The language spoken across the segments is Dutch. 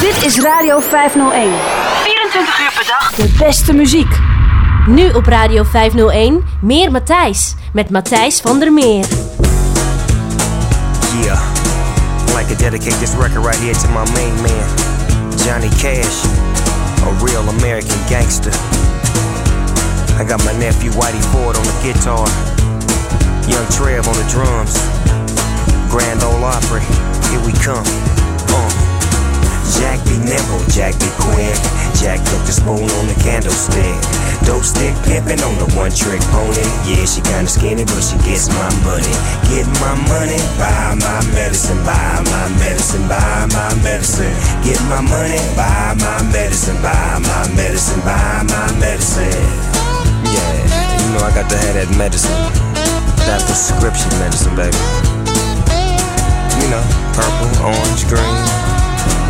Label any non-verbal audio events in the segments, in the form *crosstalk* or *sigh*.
Dit is Radio 501. 24 uur per dag. De beste muziek. Nu op Radio 501 meer Matthijs met Matthijs van der Meer. Yeah, I'd like to dedicate this record right here to my main man, Johnny Cash, a real American gangster. I got my nephew Whitey Ford on the guitar, Young Trev on the drums, Grand Ole Opry, here we come. Uh. Jack be nimble, Jack be quick. Jack took the spoon on the candlestick. Dope stick pimpin' on the one trick pony. Yeah, she kinda skinny, but she gets my money. Get my money, buy my medicine, buy my medicine, buy my medicine. Get my money, buy my medicine, buy my medicine, buy my medicine. Yeah, you know I got to have that medicine. That prescription medicine, baby. You know, purple, orange, green.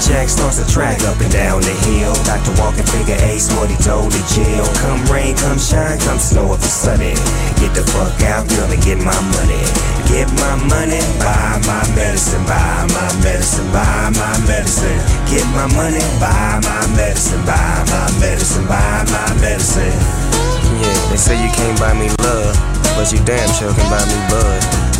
Jack starts to track up and down the hill. Dr. Walking figure ace what he told the jail. Come rain, come shine, come snow if it's sunny. Get the fuck out, girl, and get my money. Get my money, buy my medicine, buy my medicine, buy my medicine. Get my money, buy my medicine, buy my medicine, buy my medicine. Yeah, they say you can't buy me love, but you damn sure can buy me bud.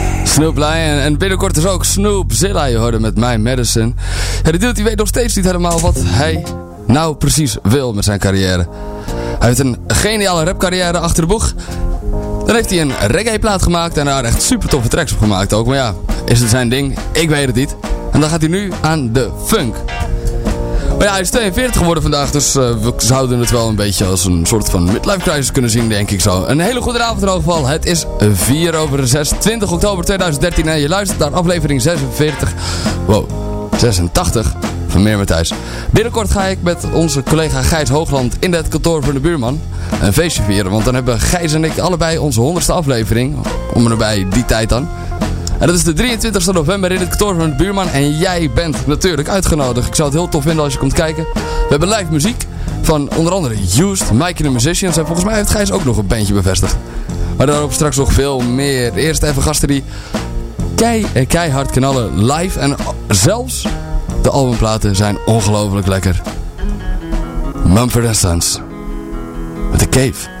Snoop Lion. En binnenkort is ook Snoop Zilla. Je hoorde met Medicine. Ja, de dude die weet nog steeds niet helemaal wat hij nou precies wil met zijn carrière. Hij heeft een geniale rapcarrière achter de boeg. Dan heeft hij een reggae-plaat gemaakt en daar echt super toffe tracks op gemaakt ook. Maar ja, is het zijn ding? Ik weet het niet. En dan gaat hij nu aan de funk. Maar ja, hij is 42 geworden vandaag, dus uh, we zouden het wel een beetje als een soort van midlife crisis kunnen zien, denk ik zo. Een hele goede avond in ieder geval. Het is 4 over 6, 20 oktober 2013 en je luistert naar aflevering 46, wow, 86 van Meer Matthijs. Binnenkort ga ik met onze collega Gijs Hoogland in het kantoor van de buurman een feestje vieren. Want dan hebben Gijs en ik allebei onze 100ste aflevering, om en bij die tijd dan. En dat is de 23 november in het kantoor van de buurman. En jij bent natuurlijk uitgenodigd. Ik zou het heel tof vinden als je komt kijken. We hebben live muziek van onder andere Used, Mike the Musicians. En volgens mij heeft Gijs ook nog een bandje bevestigd. Maar daarop straks nog veel meer. Eerst even gasten die kei en keihard knallen live. En zelfs de albumplaten zijn ongelooflijk lekker. Mumford Sons. Met de Cave.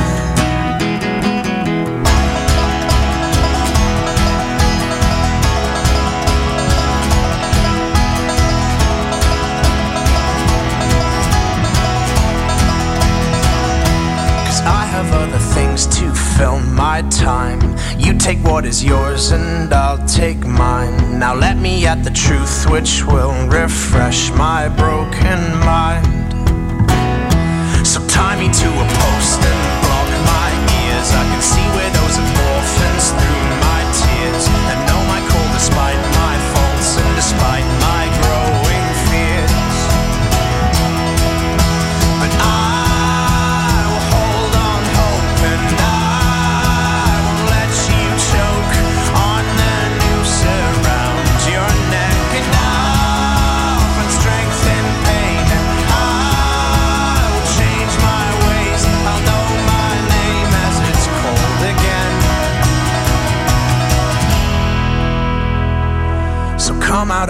Things to fill my time. You take what is yours and I'll take mine. Now let me at the truth which will refresh my broken mind. So tie me to a post and block my ears. I can see where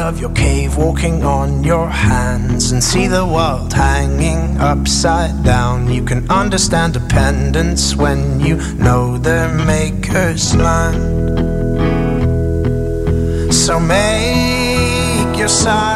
of your cave, walking on your hands, and see the world hanging upside down. You can understand dependence when you know their maker's land. So make your sirens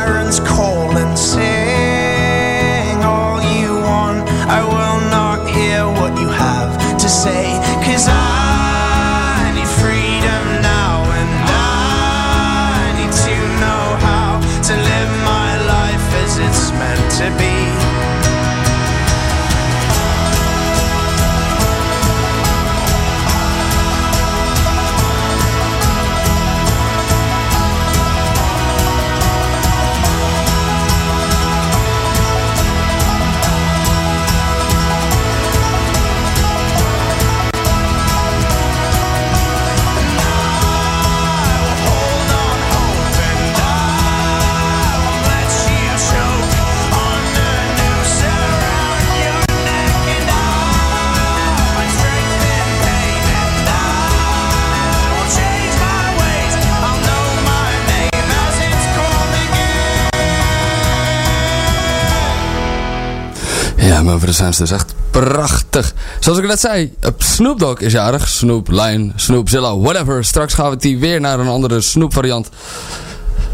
Ja, de zijn dus echt prachtig. Zoals ik net zei, eh, Snoop Dogg is jarig. Snoop, Lion, Snoop, Zilla, whatever. Straks gaan we die weer naar een andere Snoop variant.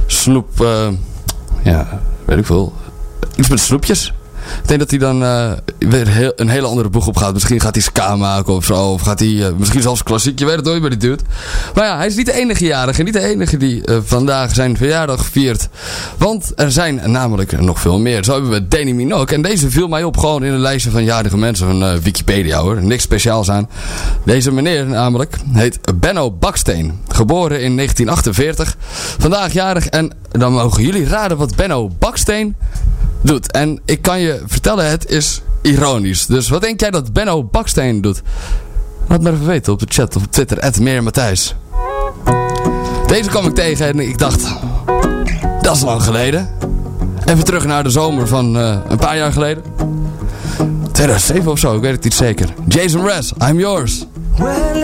Snoep, eh, ja, weet ik veel. Iets met snoepjes. Ik denk dat hij dan eh, weer een hele andere boeg op gaat. Misschien gaat hij ska maken of zo. Of gaat hij eh, misschien zelfs klassiek. Je weet het nooit bij die dude. Maar ja, hij is niet de enige jarige. Niet de enige die eh, vandaag zijn verjaardag viert. Want er zijn namelijk nog veel meer. Zo hebben we Danny Minogue. En deze viel mij op gewoon in een lijstje van jarige mensen van Wikipedia hoor. Niks speciaals aan. Deze meneer namelijk heet Benno Baksteen. Geboren in 1948. Vandaag jarig. En dan mogen jullie raden wat Benno Baksteen doet. En ik kan je vertellen, het is ironisch. Dus wat denk jij dat Benno Baksteen doet? Laat me even weten op de chat op Twitter. Meer Matthijs. Deze kwam ik tegen en ik dacht... Dat is lang geleden. Even terug naar de zomer van eh, een paar jaar geleden. 2007 of zo, ik weet het niet zeker. Jason Mraz, I'm yours.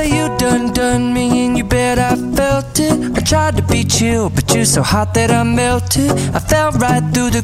You done me and you bet I felt it. I tried to but so hot that I melted. I fell right through the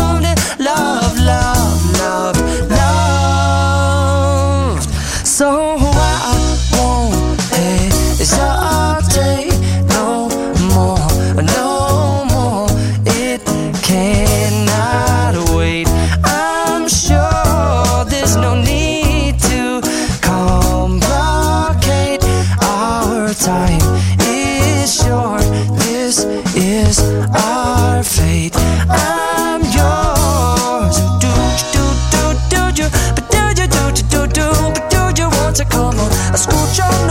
come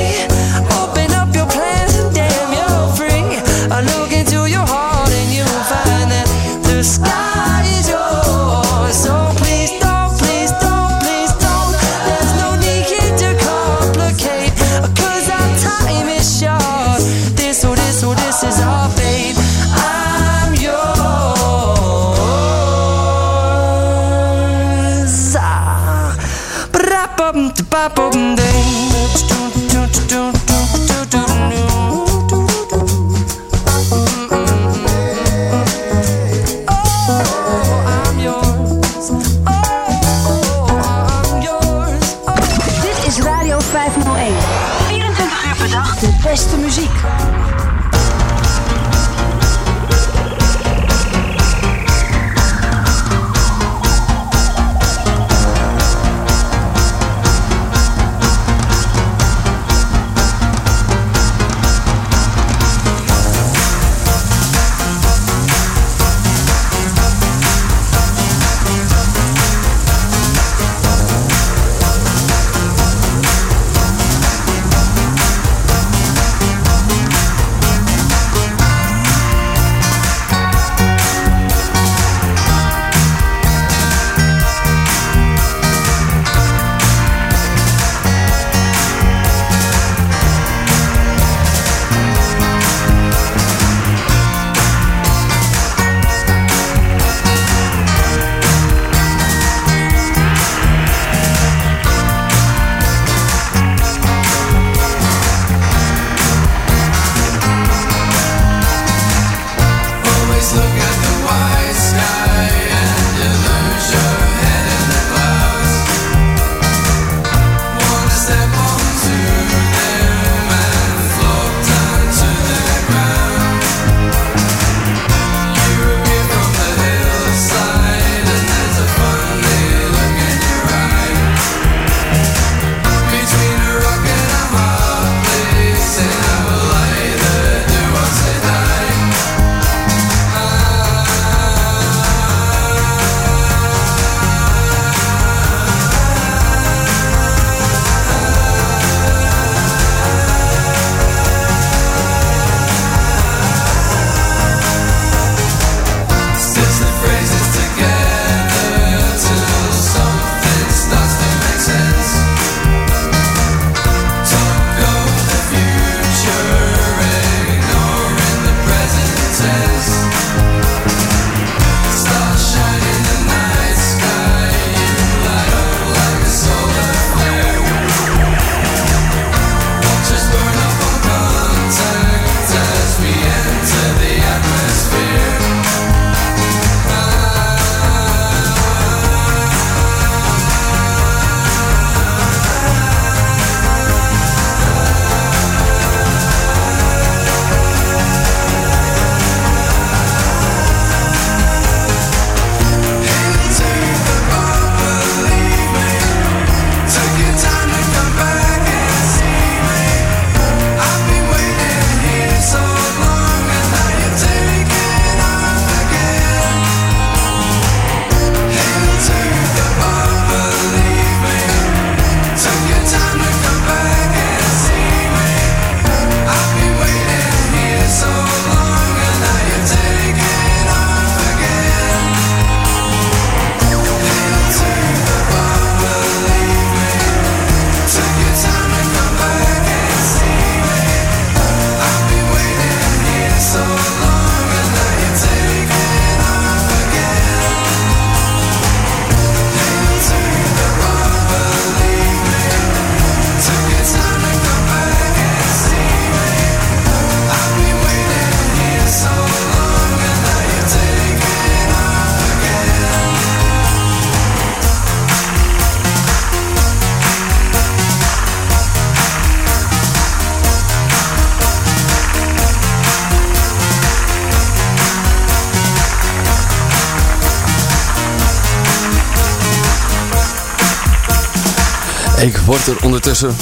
Er ondertussen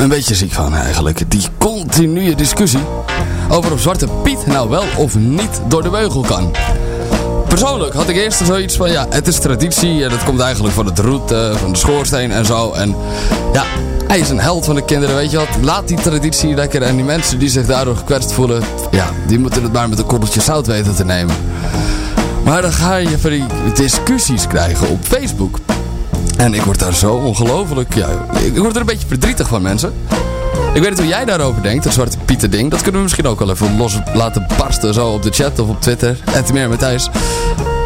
een beetje ziek van eigenlijk. Die continue discussie over of Zwarte Piet nou wel of niet door de beugel kan. Persoonlijk had ik eerst zoiets van, ja, het is traditie en dat komt eigenlijk van het roet, uh, van de schoorsteen en zo. En ja, hij is een held van de kinderen, weet je wat. Laat die traditie lekker en die mensen die zich daardoor gekwetst voelen, ja, die moeten het maar met een korreltje zout weten te nemen. Maar dan ga je van die discussies krijgen op Facebook. En ik word daar zo ongelooflijk, ja, ik word er een beetje verdrietig van mensen. Ik weet niet hoe jij daarover denkt, dat Zwarte Pieter ding. Dat kunnen we misschien ook wel even los laten barsten zo op de chat of op Twitter. En meer Matthijs. Ik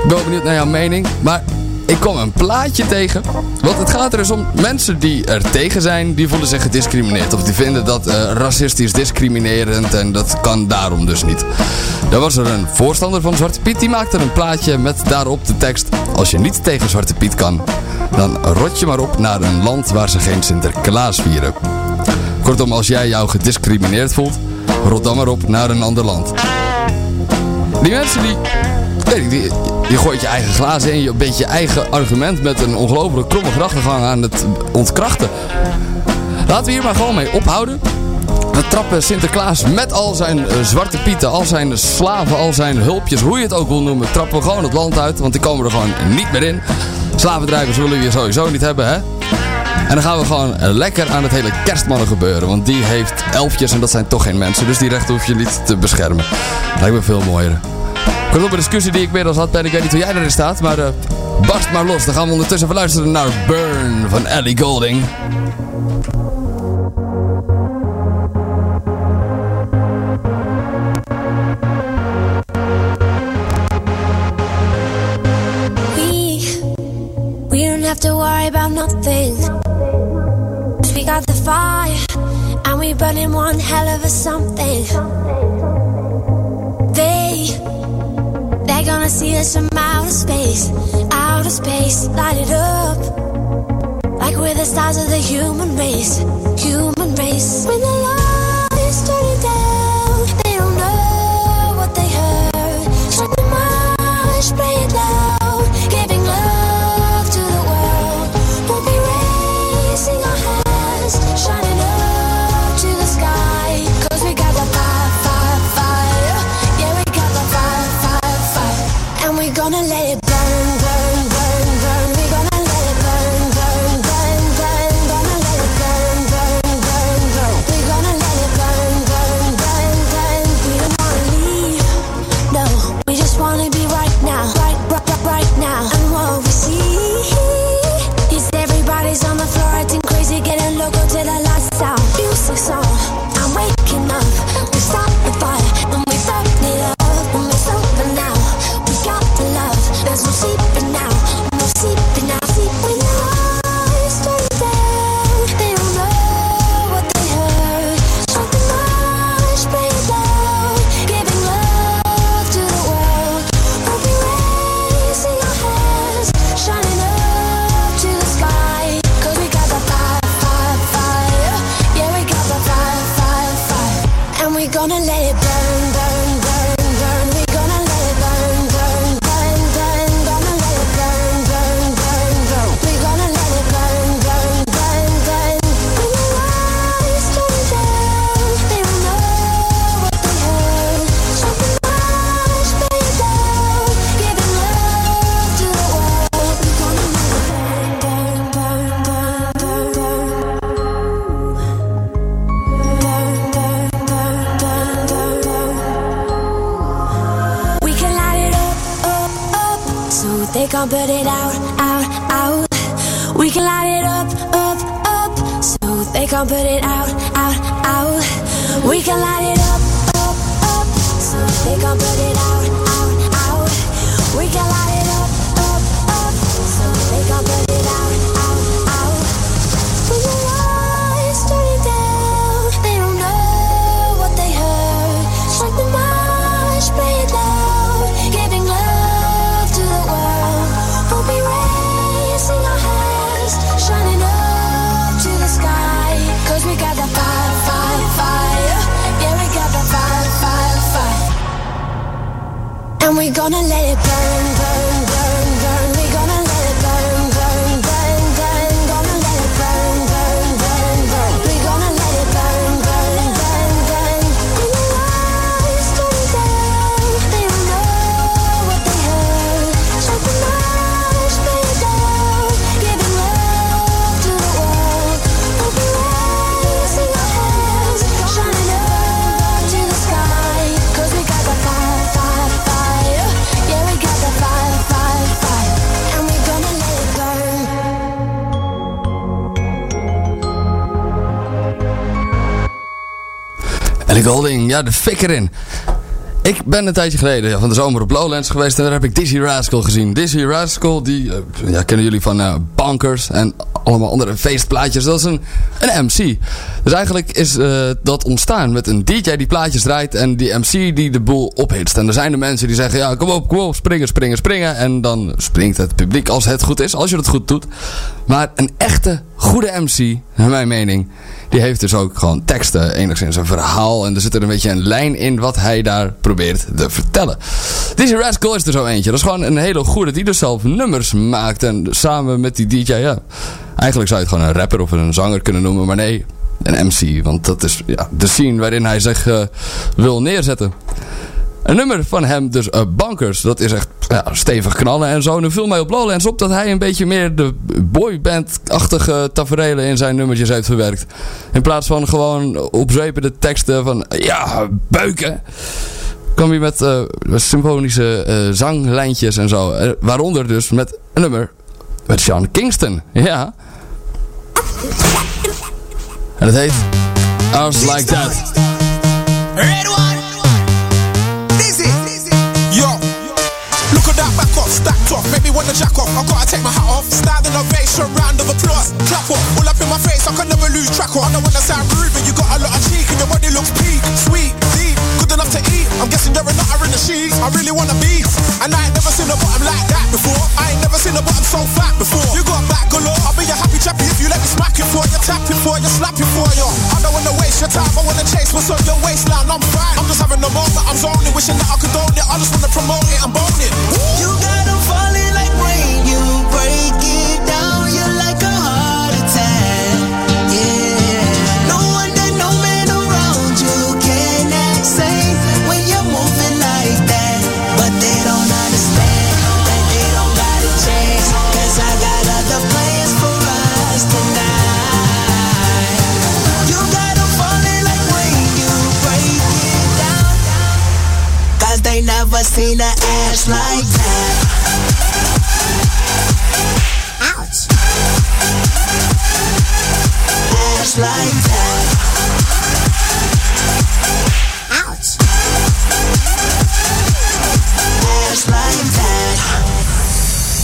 ben wel benieuwd naar jouw mening. Maar ik kom een plaatje tegen. Want het gaat er dus om mensen die er tegen zijn, die voelen zich gediscrimineerd. Of die vinden dat uh, racistisch discriminerend en dat kan daarom dus niet. Dan was er een voorstander van Zwarte Piet, die maakte een plaatje met daarop de tekst... Als je niet tegen Zwarte Piet kan, dan rot je maar op naar een land waar ze geen Sinterklaas vieren. Kortom, als jij jou gediscrimineerd voelt, rot dan maar op naar een ander land. Die mensen die... Nee, die, je gooit je eigen glazen in, je beetje je eigen argument met een ongelooflijk kromme gedachtegang aan het ontkrachten. Laten we hier maar gewoon mee ophouden. We trappen Sinterklaas met al zijn uh, zwarte pieten, al zijn slaven, al zijn hulpjes, hoe je het ook wil noemen, trappen we gewoon het land uit, want die komen er gewoon niet meer in. Slavendrijvers willen we sowieso niet hebben, hè? En dan gaan we gewoon lekker aan het hele kerstmannen gebeuren. Want die heeft elfjes en dat zijn toch geen mensen. Dus die rechten hoef je niet te beschermen. Lijkt me veel mooier. Kortom, een discussie die ik als had ben. Ik weet niet hoe jij erin staat. Maar uh, barst maar los. Dan gaan we ondertussen even luisteren naar Burn van Ellie Golding. Nothing. Cause we got the fire, and we burning one hell of a something. They, they're gonna see us from outer space, outer space, light it up. Like we're the stars of the human race, human race. When the Golding, ja, de fik erin. Ik ben een tijdje geleden ja, van de zomer op Lowlands geweest en daar heb ik Dizzy Rascal gezien. Dizzy Rascal, die uh, ja, kennen jullie van uh, Bankers en allemaal andere feestplaatjes. Dat is een, een MC. Dus eigenlijk is uh, dat ontstaan met een DJ die plaatjes draait en die MC die de boel ophitst. En er zijn de mensen die zeggen, ja kom op, kom op, springen, springen, springen. En dan springt het publiek als het goed is, als je het goed doet. Maar een echte, goede MC, naar mijn mening die heeft dus ook gewoon teksten, enigszins een verhaal. En er zit er een beetje een lijn in wat hij daar probeert te vertellen. Dizzy Rascal is er zo eentje. Dat is gewoon een hele goede die dus zelf nummers maakt. En samen met die DJ, ja. Eigenlijk zou je het gewoon een rapper of een zanger kunnen noemen. Maar nee, een MC. Want dat is ja, de scene waarin hij zich uh, wil neerzetten. Een nummer van hem, dus uh, Bankers. Dat is echt ja, stevig knallen en zo. Nu viel mij op Lowlands op dat hij een beetje meer de boyband-achtige tafereelen in zijn nummertjes heeft verwerkt. In plaats van gewoon opzwepende teksten van ja, buiken. Kwam hij met uh, symfonische uh, zanglijntjes en zo. Uh, waaronder dus met nummer met Sean Kingston. Ja. En het heet Ours Like That. I gotta take my hat off, standing ovation, round of applause. Clap all up in my face, I can never lose track of. I don't wanna sound rude, but you got a lot of cheek and your body looks peak, sweet, deep, good enough to eat. I'm guessing you're a nutter in the sheets. I really wanna be, and I ain't never seen a bottom like that before. I ain't never seen a bottom so fat before. You got back galore, I'll be a happy chappy if you let me smack it for you, tap it for you, slap it for you. I don't wanna waste your time, I wanna chase what's on your waistline. I'm fine, I'm just having a moment, I'm zoning, wishing that I could own it. I just wanna promote it and bone it. You got never seen an ass like a heart attack, yeah. No wonder no man around you can act safe When you're moving like that. Ass like that. Ouch. Ass like that.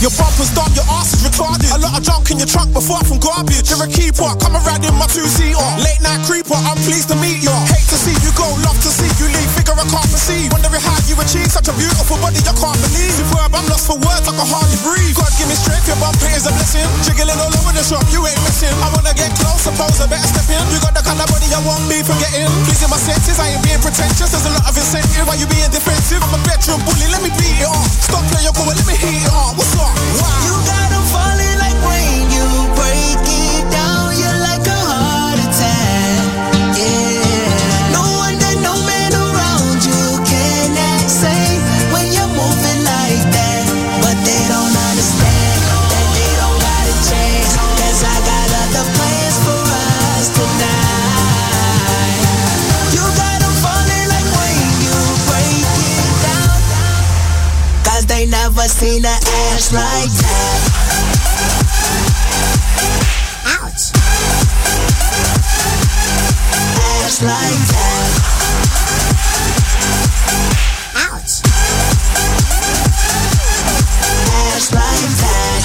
Your bumper's done, your ass is retarded. A lot of junk in your trunk, but far from garbage. You're a keeper, come around in my two-seater. Late night creeper, I'm pleased to meet ya. Hate to see you go, love to see you leave. Figure I can't perceive. Wondering how you achieve such a beautiful body, I can't believe. Superb, I'm lost for words, I can hardly breathe. God give me strength, your bumper is a blessing. Jiggling all over the shop, you ain't missing. I wanna get close, suppose I better step in. You got the kind of body I want me forgetting. Pleasing my senses, I ain't being pretentious. There's a lot of incentive, why you being defensive? I'm a bedroom bully, let me beat it off. Stop playing your and let me heat it up. What's up? Wow. Never seen an ass like that. Ouch. Ass like that. Ouch. Ass like that.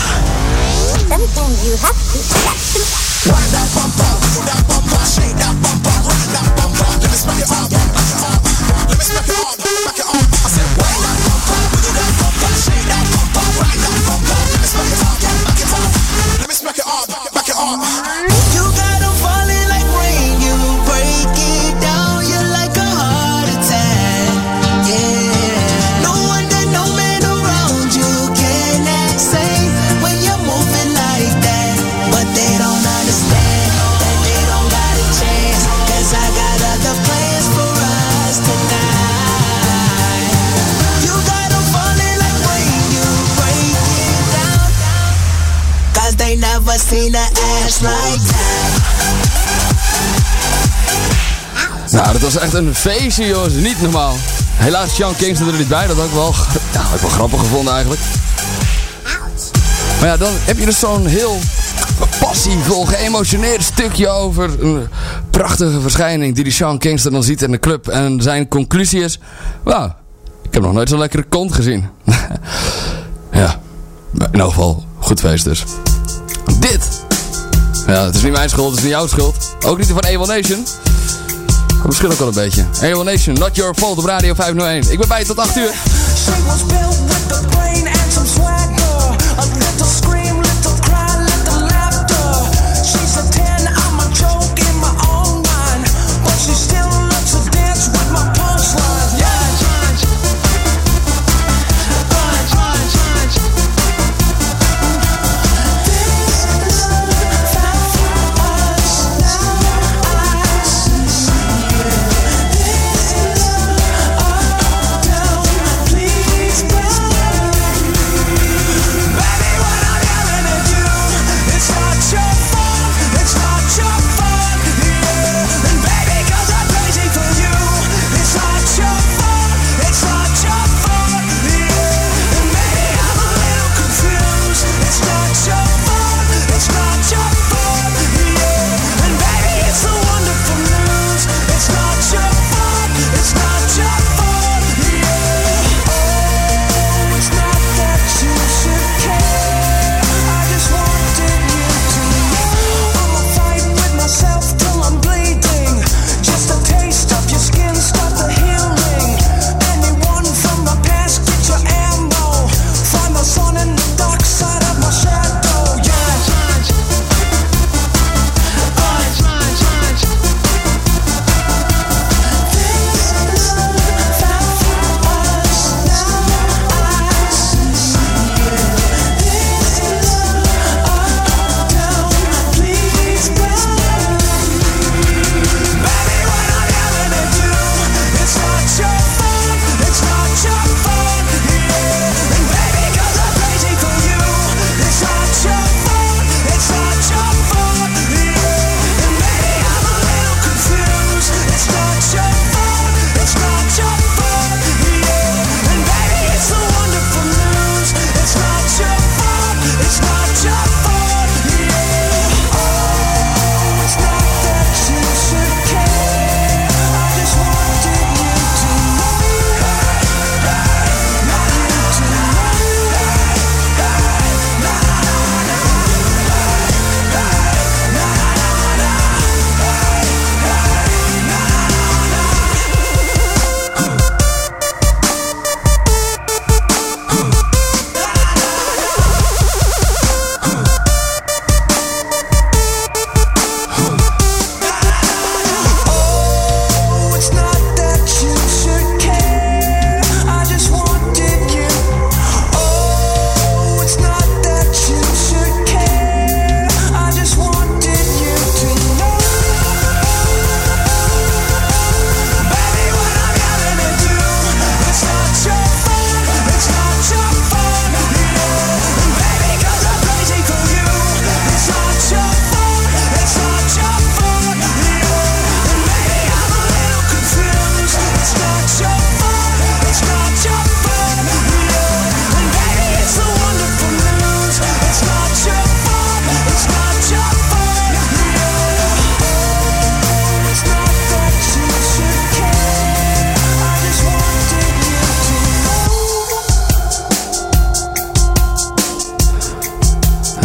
Something you have to Nou, dat was echt een feestje, jongens. Niet normaal. Helaas Sean Kingston er niet bij. Dat had ik wel, *laughs* ja, ik wel grappig gevonden eigenlijk. Maar ja, dan heb je dus zo'n heel passievol, geëmotioneerd stukje over een prachtige verschijning die die Sean Kingston dan ziet in de club. En zijn conclusie is, wauw, ik heb nog nooit zo'n lekkere kont gezien. *laughs* ja, in elk geval, goed feest dus. Dit! Ja, het is niet mijn schuld, het is niet jouw schuld. Ook niet die van Evil Nation. Misschien ook wel een beetje. Evil Nation, not your fault op Radio 501. Ik ben bij je tot 8 uur.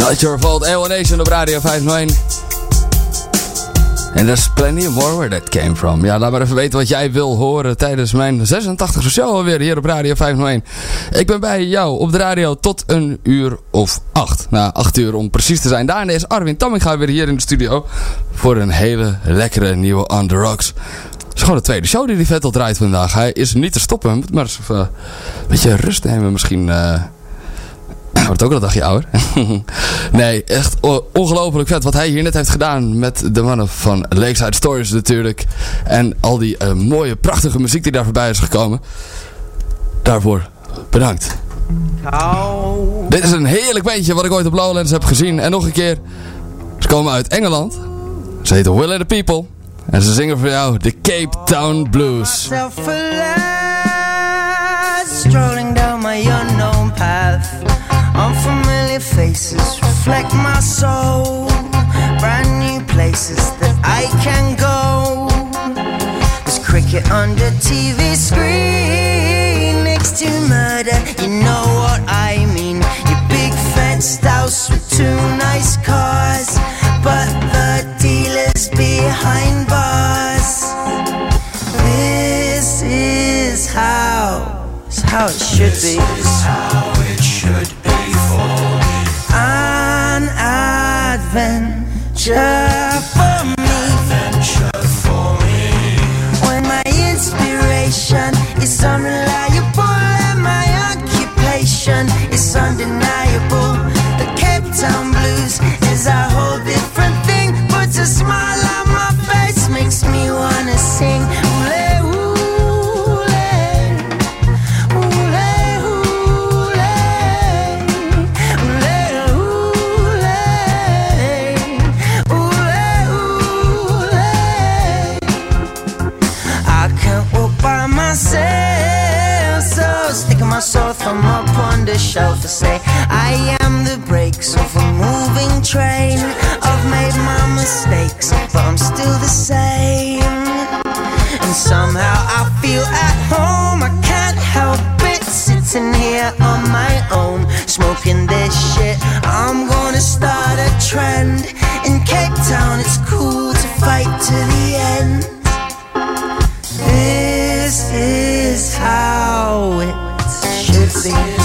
Not Your Fault, AO Nation op Radio 501. En there's plenty more where that came from. Ja, laat maar even weten wat jij wil horen tijdens mijn 86e show alweer hier op Radio 501. Ik ben bij jou op de radio tot een uur of acht. Nou, acht uur om precies te zijn. Daarna is Arwin Tamminga weer hier in de studio voor een hele lekkere nieuwe On The Rocks. Het is gewoon de tweede show die die Vettel draait vandaag. Hij is niet te stoppen, maar eens even een beetje rust nemen misschien... eh wordt ook al een dagje ouder. *laughs* nee, echt ongelooflijk vet wat hij hier net heeft gedaan met de mannen van Lakeside Stories natuurlijk. En al die eh, mooie, prachtige muziek die daar voorbij is gekomen. Daarvoor bedankt. Dit is een heerlijk bandje wat ik ooit op Lowlands heb gezien. En nog een keer, ze komen uit Engeland. Ze heten Will and the People. En ze zingen voor jou de Cape Town Blues. strolling down my unknown path. faces reflect my soul. Brand new places that I can go. There's cricket on the TV screen next to murder. You know what I mean. Your big fenced house with two nice cars, but the dealer's behind bars. This is how, how it should be. This is how it should be. Adventure for me. Adventure for me. When my inspiration is unreliable the shelf to say I am the brakes of a moving train. I've made my mistakes, but I'm still the same. And somehow I feel at home. I can't help it, sitting here on my own, smoking this shit. I'm gonna start a trend in Cape Town. It's cool to fight to the end. This is how it should be.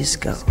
ages go.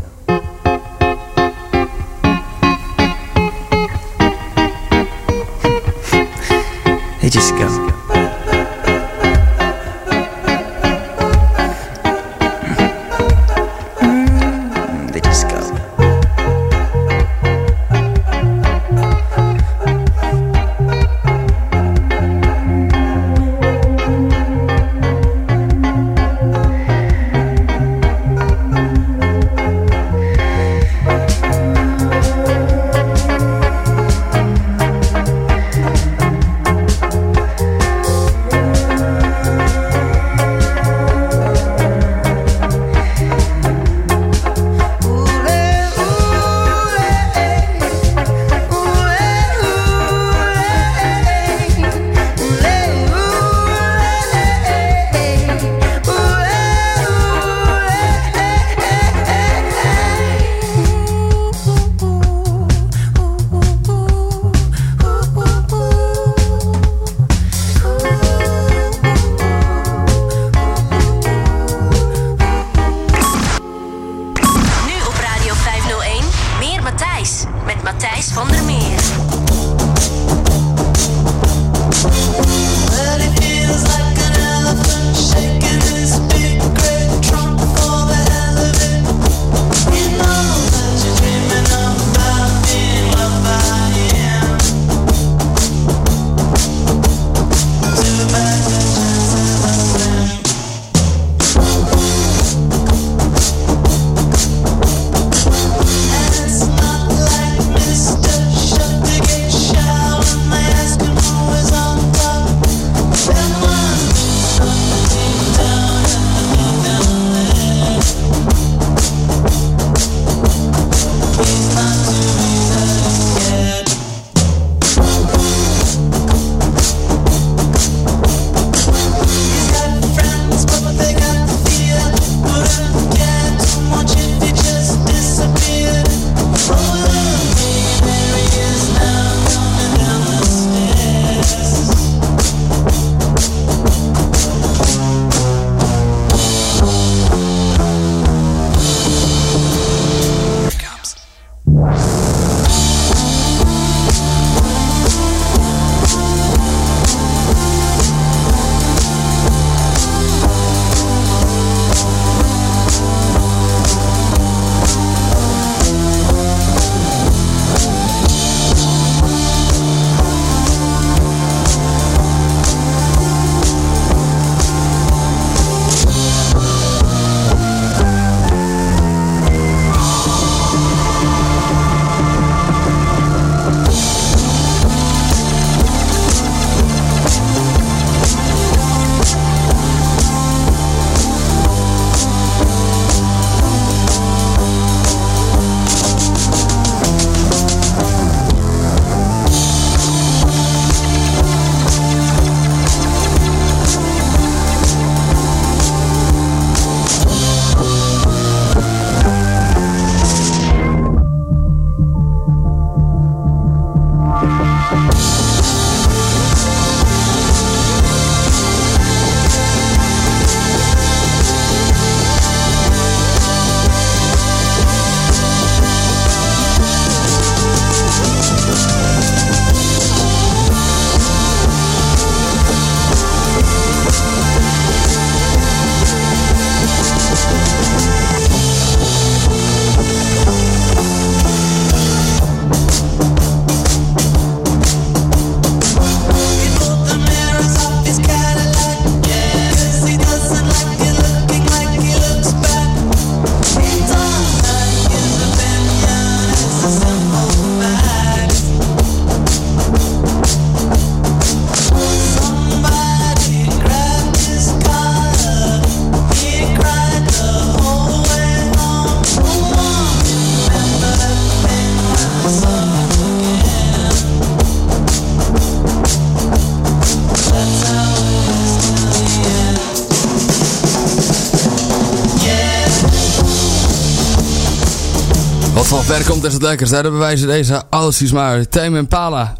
Komt is het lekkers. Daar hebben wij ze deze Aussies maar. Tame Impala.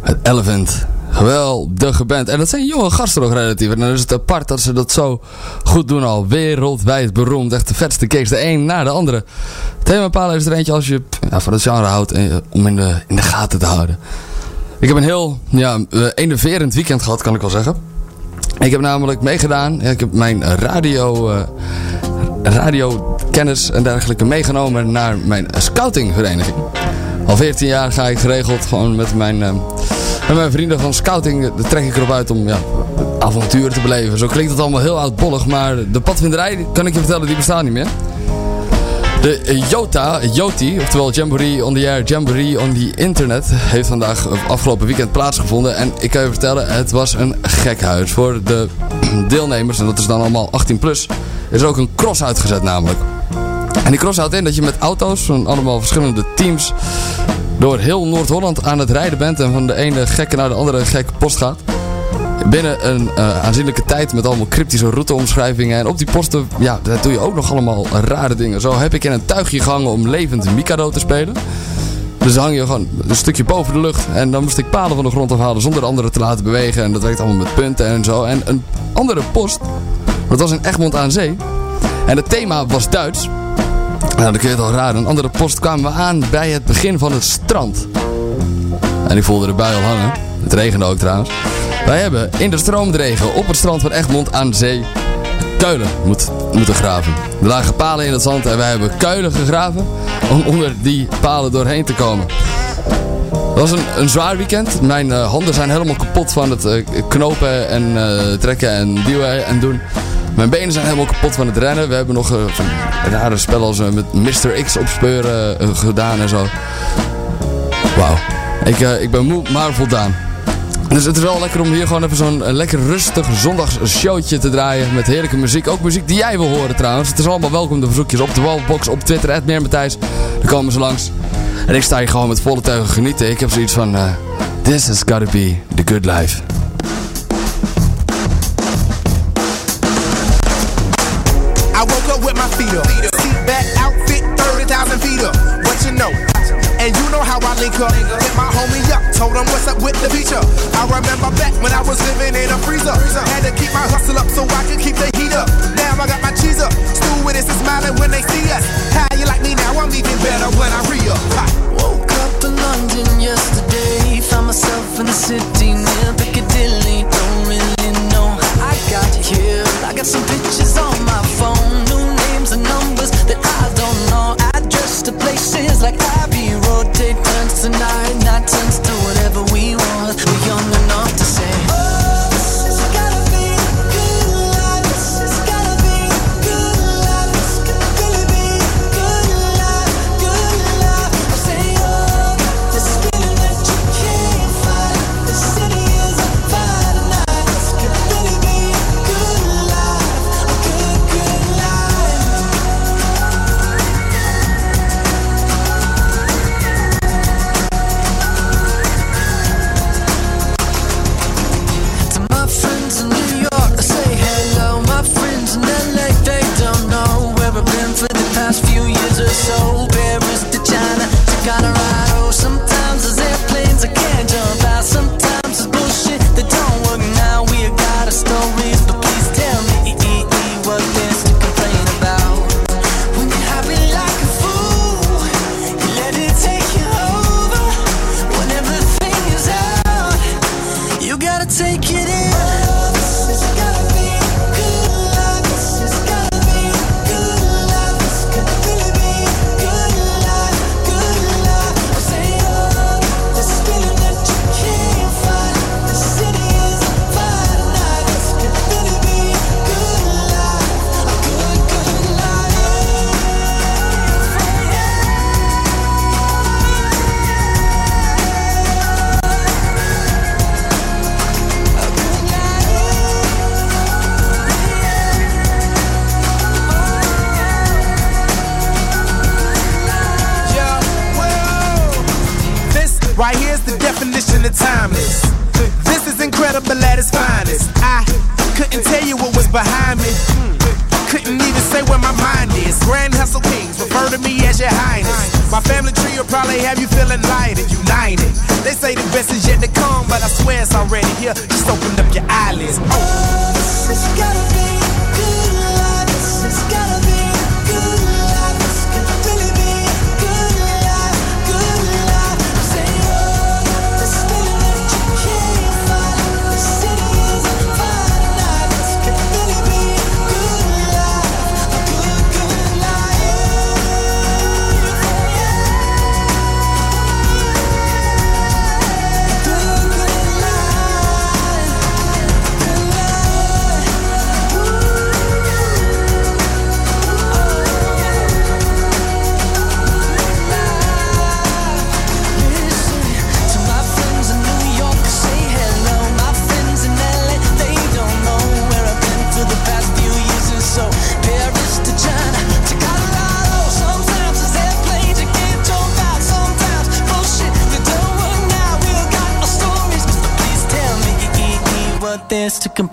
Het Elephant. Geweldige band. En dat zijn jonge gasten nog relatief. En dan is het apart dat ze dat zo goed doen al. Wereldwijd beroemd. Echt de vetste cakes. De een na de andere. Tame Impala is er eentje als je van het genre houdt. eh, Om in de, in de gaten te houden. Ik heb een heel ja, eh, enerverend weekend gehad kan ik wel zeggen. Ik heb namelijk meegedaan. Ik heb mijn radio... eh, radiokennis en dergelijke meegenomen naar mijn scoutingvereniging. Al 14 jaar ga ik geregeld gewoon met mijn, eh, met mijn vrienden van scouting. Daar trek ik erop uit om ja, avonturen te beleven. Zo klinkt het allemaal heel oudbollig, maar de padvinderij, kan ik je vertellen, die bestaat niet meer. De Jota, Joti, oftewel Jamboree on the Air, Jamboree on the Internet, heeft vandaag of afgelopen weekend plaatsgevonden. En ik kan je vertellen, het was een gekhuis. Voor de *clears throat* deelnemers, en dat is dan allemaal 18 plus, is er ook een cross uitgezet namelijk. En die cross houdt in dat je met auto's van allemaal verschillende teams door heel Noord-Holland aan het rijden bent en van de ene gekke naar de andere gekke post gaat. Binnen een eh, aanzienlijke tijd met allemaal cryptische routeomschrijvingen. En op die posten, ja, daar doe je ook nog allemaal rare dingen. Zo heb ik in een tuigje gehangen om levend Mikado te spelen. Dus dan hang je gewoon een stukje boven de lucht. En dan moest ik palen van de grond afhalen zonder de anderen te laten bewegen. En dat werkt allemaal met punten en zo. En een andere post, dat was in Egmond aan Zee. En het thema was Duits. Nou, dan kun het al raden. Een andere post kwamen we aan bij het begin van het strand. En ik voelde de bui al hangen. Het regende ook trouwens. Wij hebben in de stroomdregen op het strand van Egmond aan zee kuilen moet, moeten graven. Er lagen palen in het zand en wij hebben kuilen gegraven om onder die palen doorheen te komen. Het was een, een zwaar weekend. Mijn eh, handen zijn helemaal kapot van het eh, knopen en eh, trekken en duwen en doen. Mijn benen zijn helemaal kapot van het rennen. We hebben nog eh, van rare spellen als eh, met Mr. X opspeuren eh, gedaan en zo. Wauw. Ik, eh, ik ben moe, maar voldaan. Dus het is wel lekker om hier gewoon even zo'n eh, lekker rustig zondagsshowtje te draaien. Met heerlijke muziek. Ook muziek die jij wil horen trouwens. Het is allemaal welkom de verzoekjes op de wallbox, op Twitter, at Meermatthijs. Dan komen ze langs. En ik sta hier gewoon met volle teugen genieten. Ik heb zoiets van, eh, this has gotta be the good life. Feet up. Seat back outfit, 30,000 feet up. What you know? And you know how I link up. Hit my homie up, told him what's up with the feature. I remember back when I was living in a freezer. Had to keep my hustle up so I could keep the heat up. Now I got my cheese up. Stewardess is smiling when they see us. How you like me now? I'm even better when I re up. Woke up in London yesterday. Found myself in the city near Piccadilly. Don't really know how I got here. I got some pictures on my phone. New and numbers that I don't know. Address to places like Abbey Road. Take turns tonight, not turns to whatever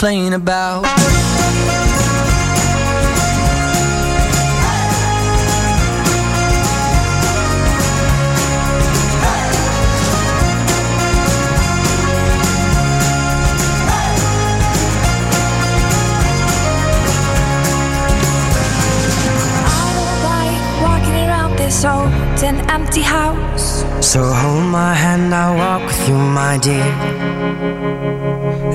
complain about. this old and empty house. So hold my hand, I'll walk with you, my dear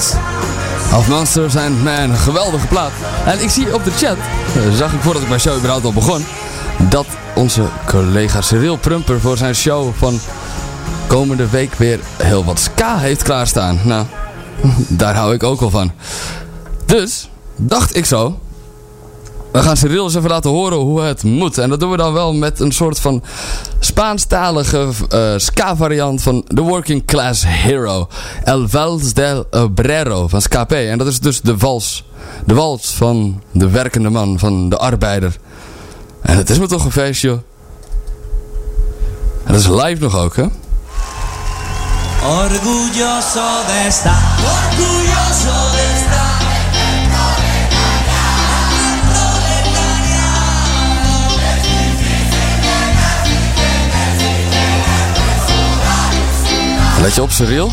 Hearts. zijn mijn and geweldige plaat. En ik zie op de chat, eh, zag ik voordat ik mijn show überhaupt al begon, dat onze collega Cyril Prumper voor zijn show van komende week weer heel wat ska heeft klaarstaan. Nou, *laughs* daar hou ik ook wel van. Dus, dacht ik zo, we gaan Cyril eens even laten horen hoe het moet. En dat doen we dan wel met een soort van Spaanstalige eh, uh, ska-variant van The Working Class Hero. El Vals del Obrero van SKP. En dat is dus de vals. De wals van de werkende man, van de arbeider. En het is me toch een feestje. En dat is live nog ook, hè? Orgulloso de esta. De Let je op, surreal?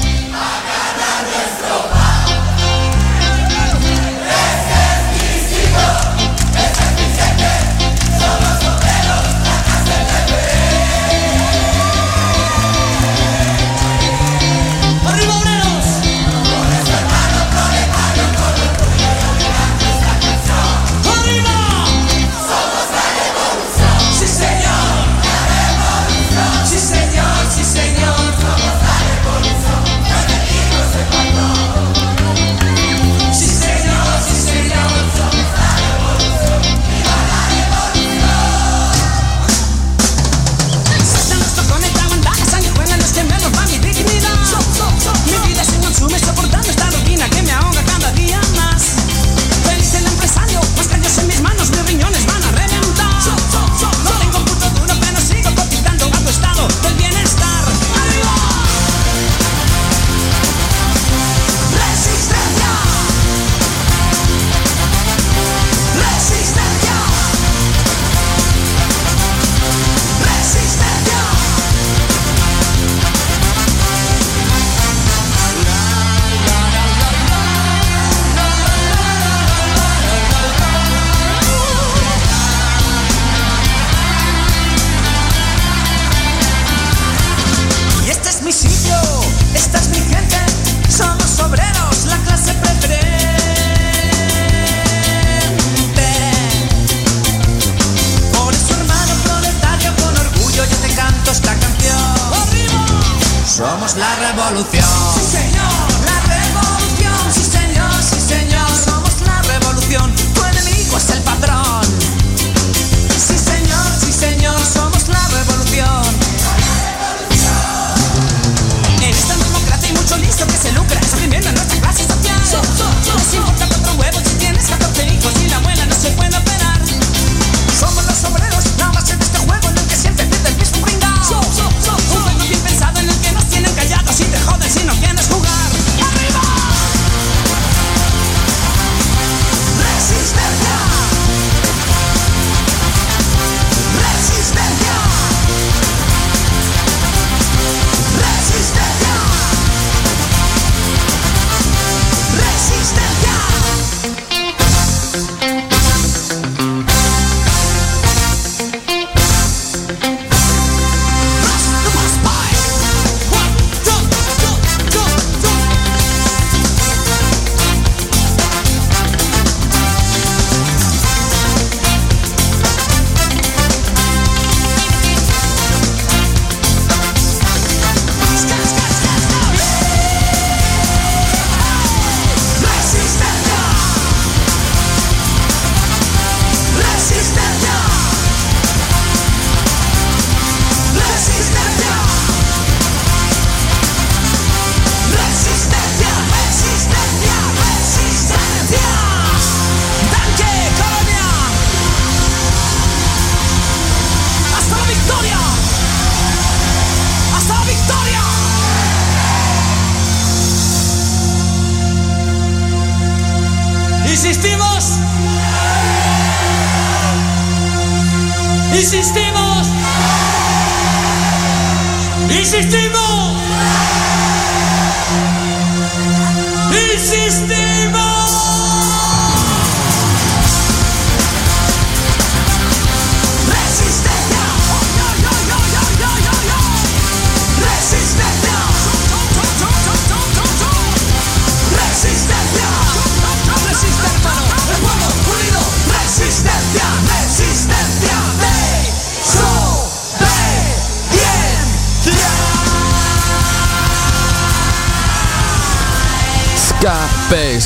Andalucía.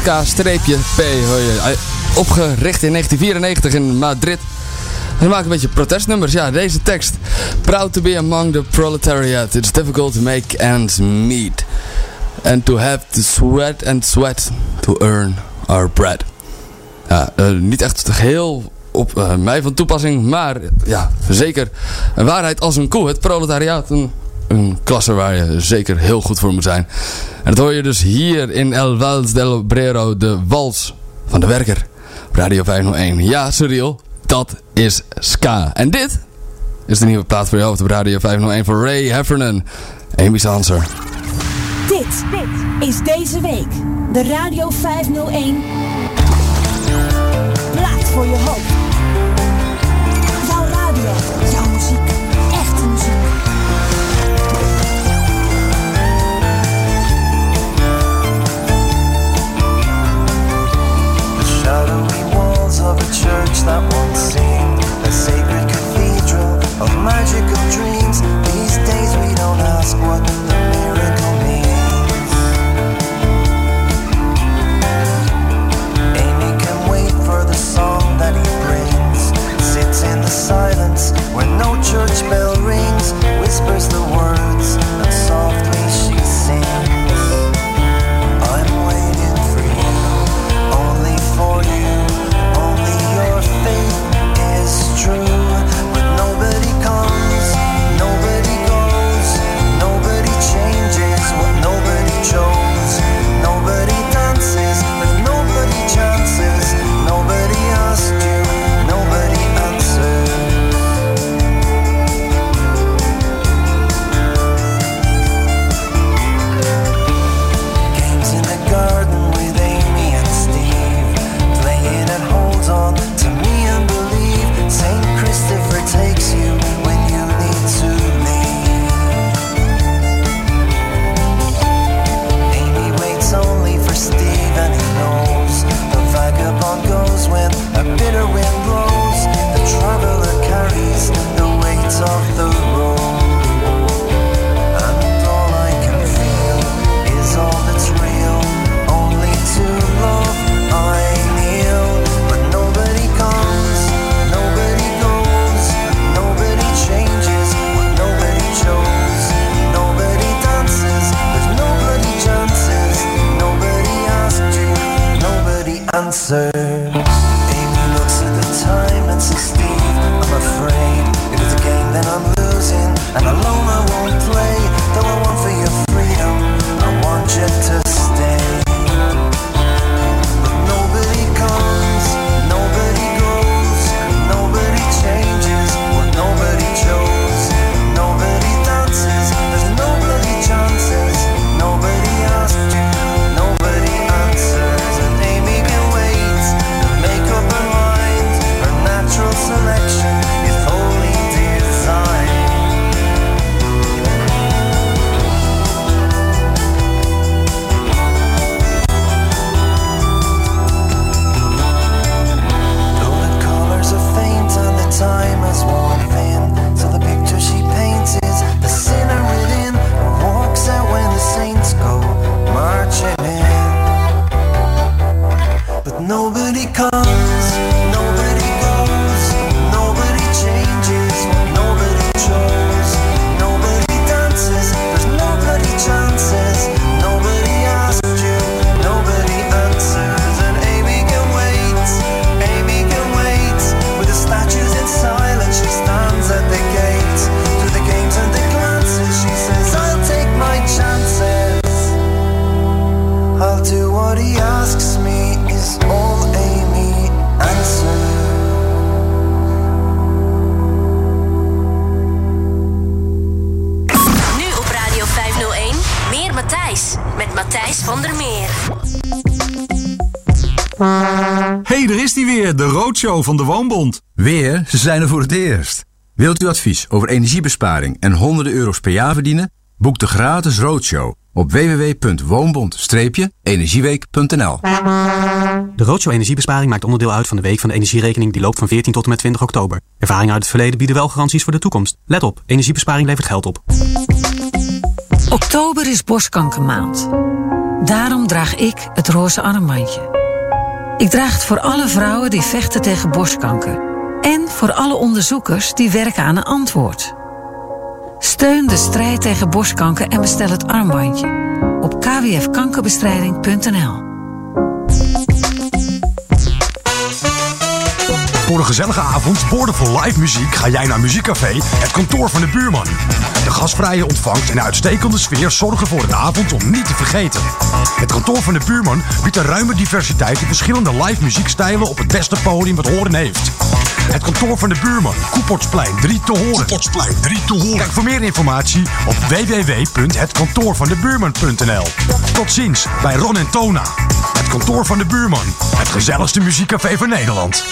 SK-P opgericht in 1994 in Madrid. Ze maken een beetje protestnummers. Ja, deze tekst. Proud to be among the proletariat. It's difficult to make ends meet. And to have to sweat and sweat to earn our bread. Ja, eh, niet echt heel op eh, mij van toepassing, maar ja, zeker een waarheid als een koe. Het proletariat, een klasse waar je zeker heel goed voor moet zijn. En dat hoor je dus hier in El Vals del Obrero, de wals van de werker. Radio 501. Ja, Cyril, dat is ska. En dit is de nieuwe plaat voor je hoofd op Radio 501 voor Ray Heffernan. Amy's Answer. Dit is deze week de Radio 501 plaat voor je hoofd. Shadowy walls of a church that once seemed a sacred cathedral of magic magical dreams. These days we don't ask what van de Woonbond. Weer? Ze zijn er voor het eerst. Wilt u advies over energiebesparing en honderden euro's per jaar verdienen? Boek de gratis Roadshow op www.woonbond-energieweek.nl De Roadshow Energiebesparing maakt onderdeel uit van de week van de energierekening die loopt van 14 tot en met 20 oktober. Ervaringen uit het verleden bieden wel garanties voor de toekomst. Let op, energiebesparing levert geld op. Oktober is borstkankermaand. Daarom draag ik het roze armbandje. Ik draag het voor alle vrouwen die vechten tegen borstkanker. En voor alle onderzoekers die werken aan een antwoord. Steun de strijd tegen borstkanker en bestel het armbandje op kwfkankerbestrijding.nl. Voor een gezellige avond, boordevol live muziek, ga jij naar Muziekcafé, het kantoor van de buurman. De gastvrije ontvangst en uitstekende sfeer zorgen voor een avond om niet te vergeten. Het kantoor van de buurman biedt een ruime diversiteit in verschillende live muziekstijlen op het beste podium wat horen heeft. Het kantoor van de buurman, Koeportsplein 3 te horen. Koeportsplein 3 te horen. Kijk voor meer informatie op www.hetkantoorvandebuurman.nl. Tot ziens bij Ron en Tona. Het kantoor van de buurman, het gezelligste muziekcafé van Nederland.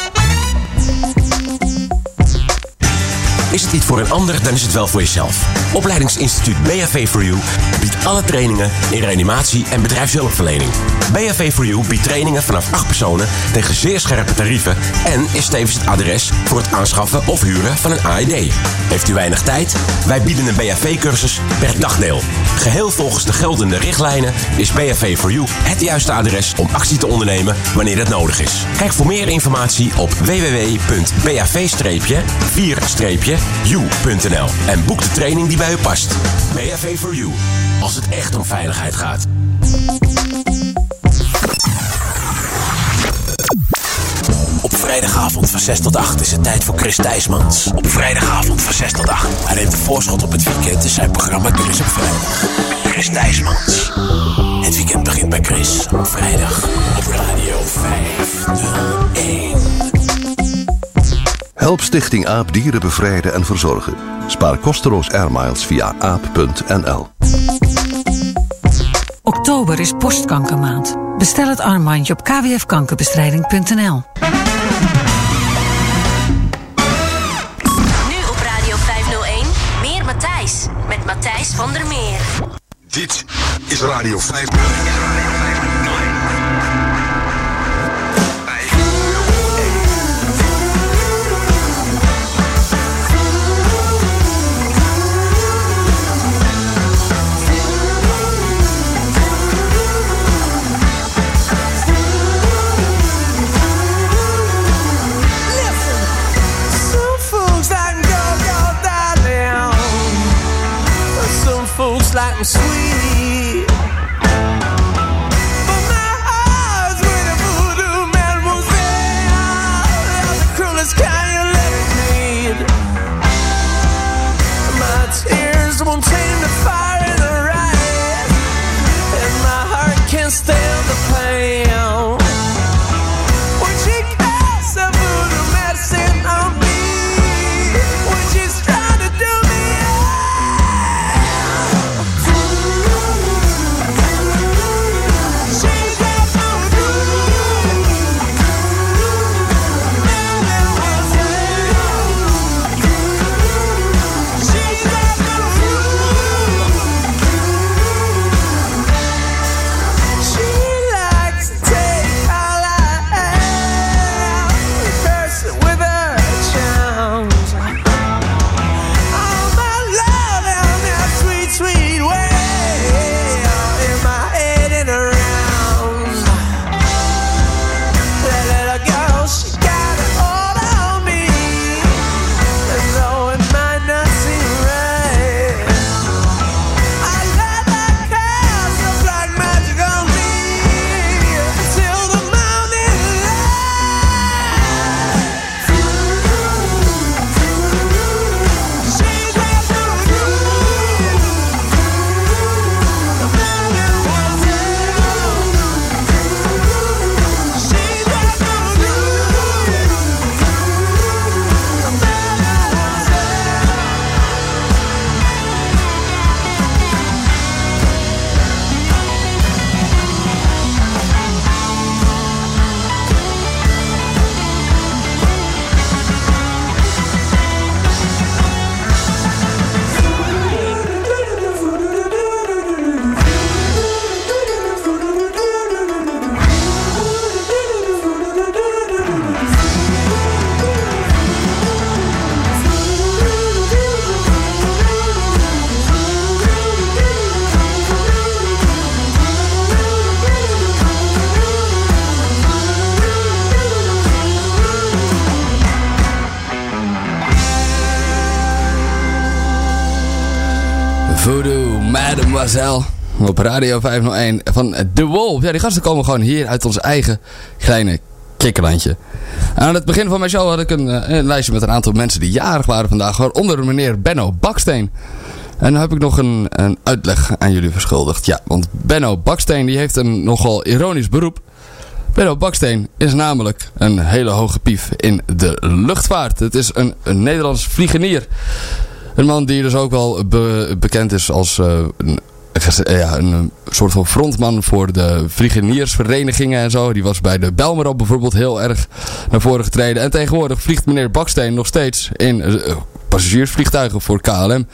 Is het niet voor een ander, dan is het wel voor jezelf. Opleidingsinstituut BHV for You biedt alle trainingen in reanimatie en bedrijfshulpverlening. BHV for You biedt trainingen vanaf 8 personen tegen zeer scherpe tarieven en is tevens het adres voor het aanschaffen of huren van een AED. Heeft u weinig tijd? Wij bieden een BHV-cursus per dagdeel. Geheel volgens de geldende richtlijnen is BHV for You het juiste adres om actie te ondernemen wanneer het nodig is. Kijk voor meer informatie op www.bav-4-u.nl en boek de training die bij u past. BHV for You, als het echt om veiligheid gaat. Op vrijdagavond van 6 tot 8 is het tijd voor Chris Thijsmans. Op vrijdagavond van 6 tot 8. Hij neemt een voorschot op het weekend in zijn programma Chris op vrijdag. Chris Thijsmans. Het weekend begint bij Chris op vrijdag op Radio 501. Help Stichting AAP dieren bevrijden en verzorgen. Spaar kosteloos airmiles via aap.nl. Oktober is borstkankermaand. Bestel het armbandje op kwfkankerbestrijding.nl. Nu op Radio 501, meer Matthijs. Met Matthijs van der Meer. Dit is Radio 501. Sweet. Radio 501 van The Wolf. Ja, die gasten komen gewoon hier uit ons eigen kleine kikkerlandje. Aan het begin van mijn show had ik een, eh, een lijstje met een aantal mensen die jarig waren vandaag. Waaronder meneer Benno Baksteen. En dan heb ik nog een, een uitleg aan jullie verschuldigd. Ja, want Benno Baksteen die heeft een nogal ironisch beroep. Benno Baksteen is namelijk een hele hoge pief in de luchtvaart. Het is een, een Nederlands vliegenier. Een man die dus ook wel be- bekend is als eh, een, ja, een soort van frontman voor de vliegeniersverenigingen en zo. Die was bij de Belmerop bijvoorbeeld heel erg naar voren getreden. En tegenwoordig vliegt meneer Baksteen nog steeds in eh, passagiersvliegtuigen voor KLM.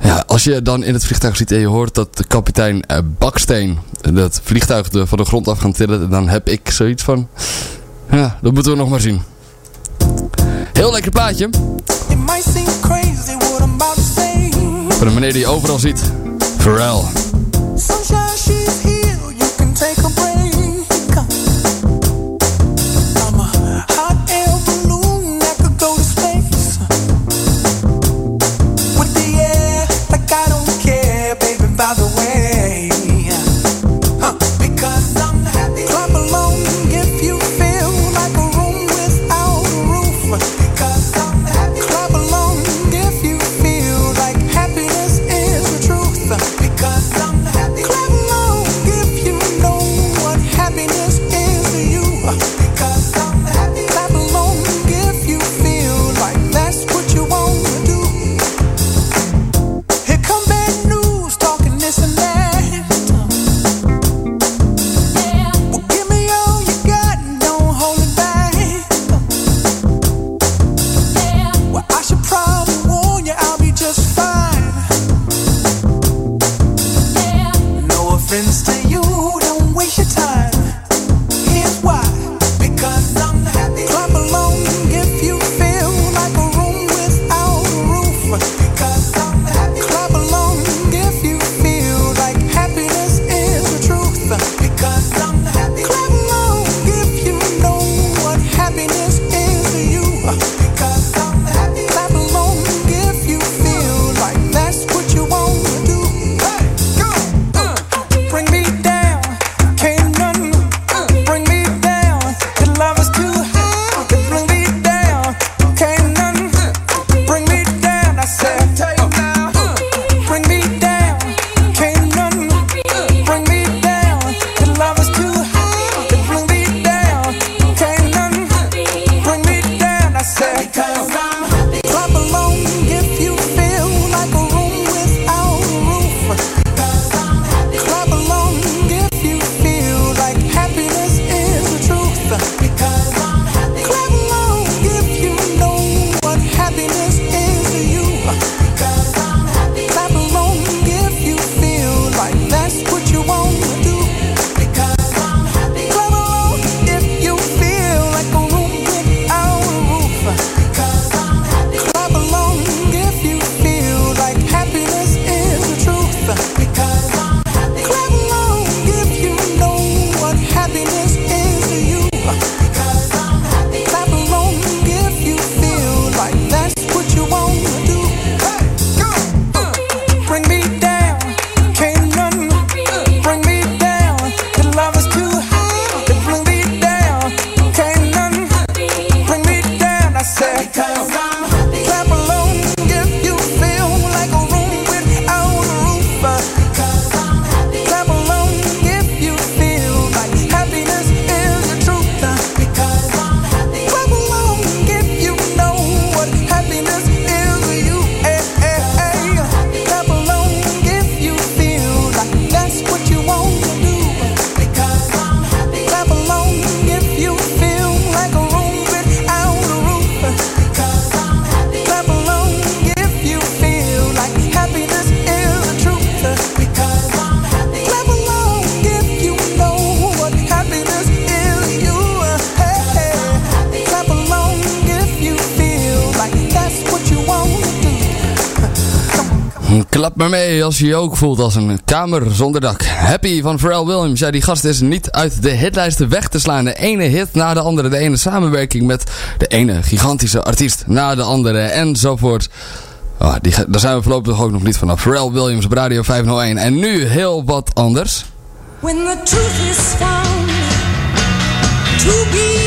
Ja, als je dan in het vliegtuig zit en je hoort dat de kapitein eh, Baksteen dat vliegtuig de, van de grond af gaat tillen, dan heb ik zoiets van... Ja, dat moeten we nog maar zien. Heel lekker plaatje. Voor de meneer die je overal ziet. Pharrell. Je ook voelt als een kamer zonder dak. Happy van Pharrell Williams. Ja, die gast is niet uit de hitlijsten weg te slaan. De ene hit na de andere. De ene samenwerking met de ene gigantische artiest na de andere. Enzovoort. Ah, die, daar zijn we voorlopig ook nog niet vanaf. Pharrell Williams op Radio 501. En nu heel wat anders. When the truth is found to be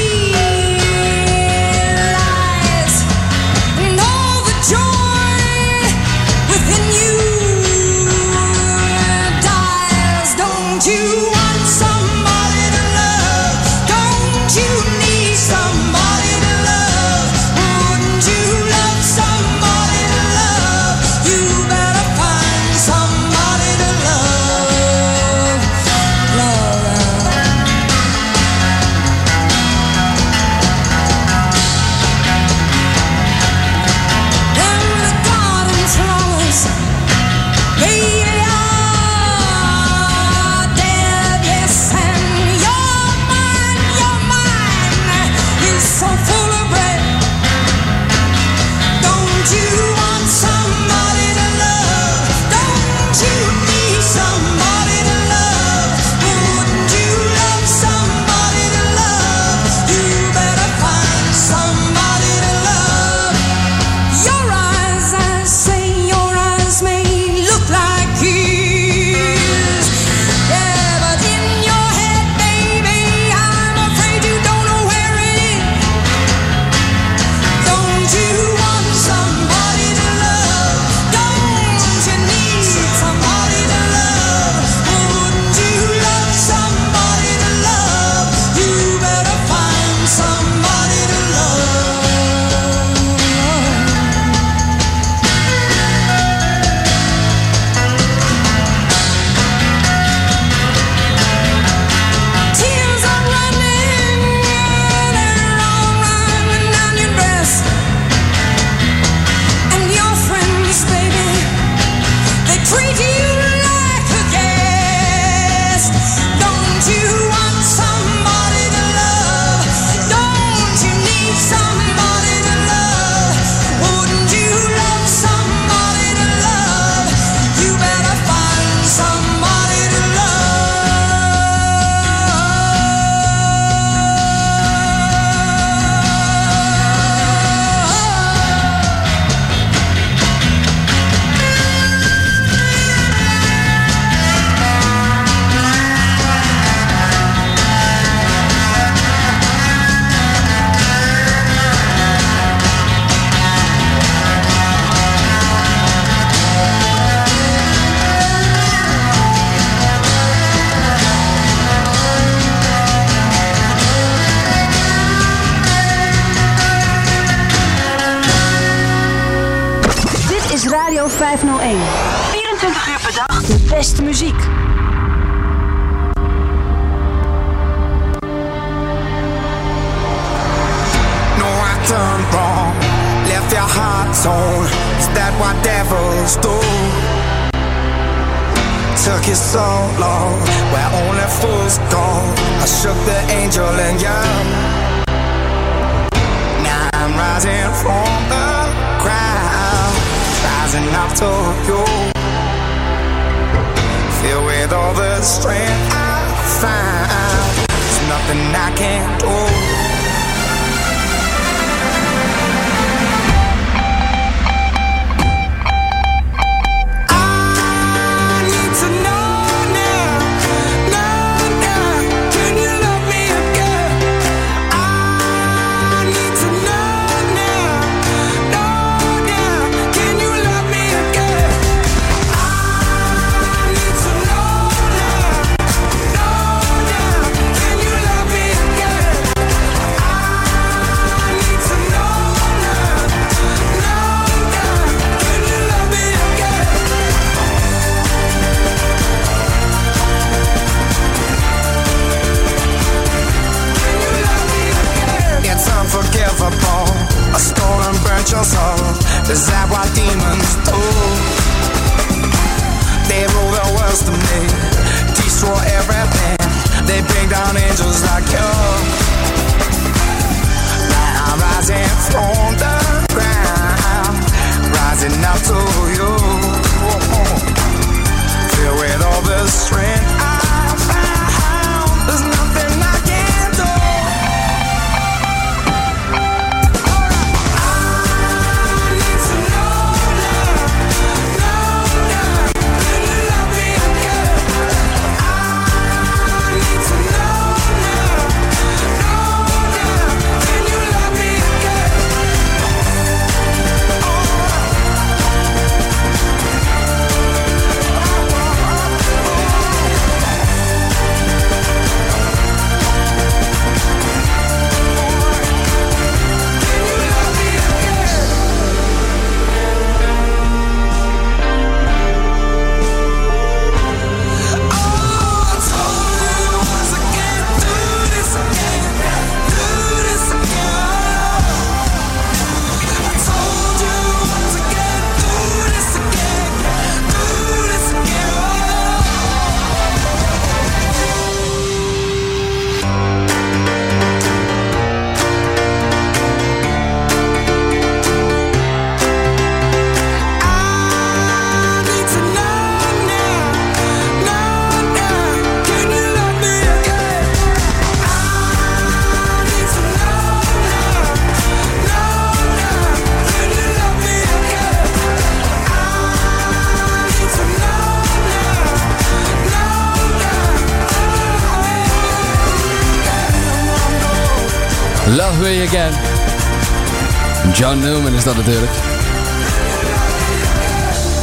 John Newman is dat natuurlijk.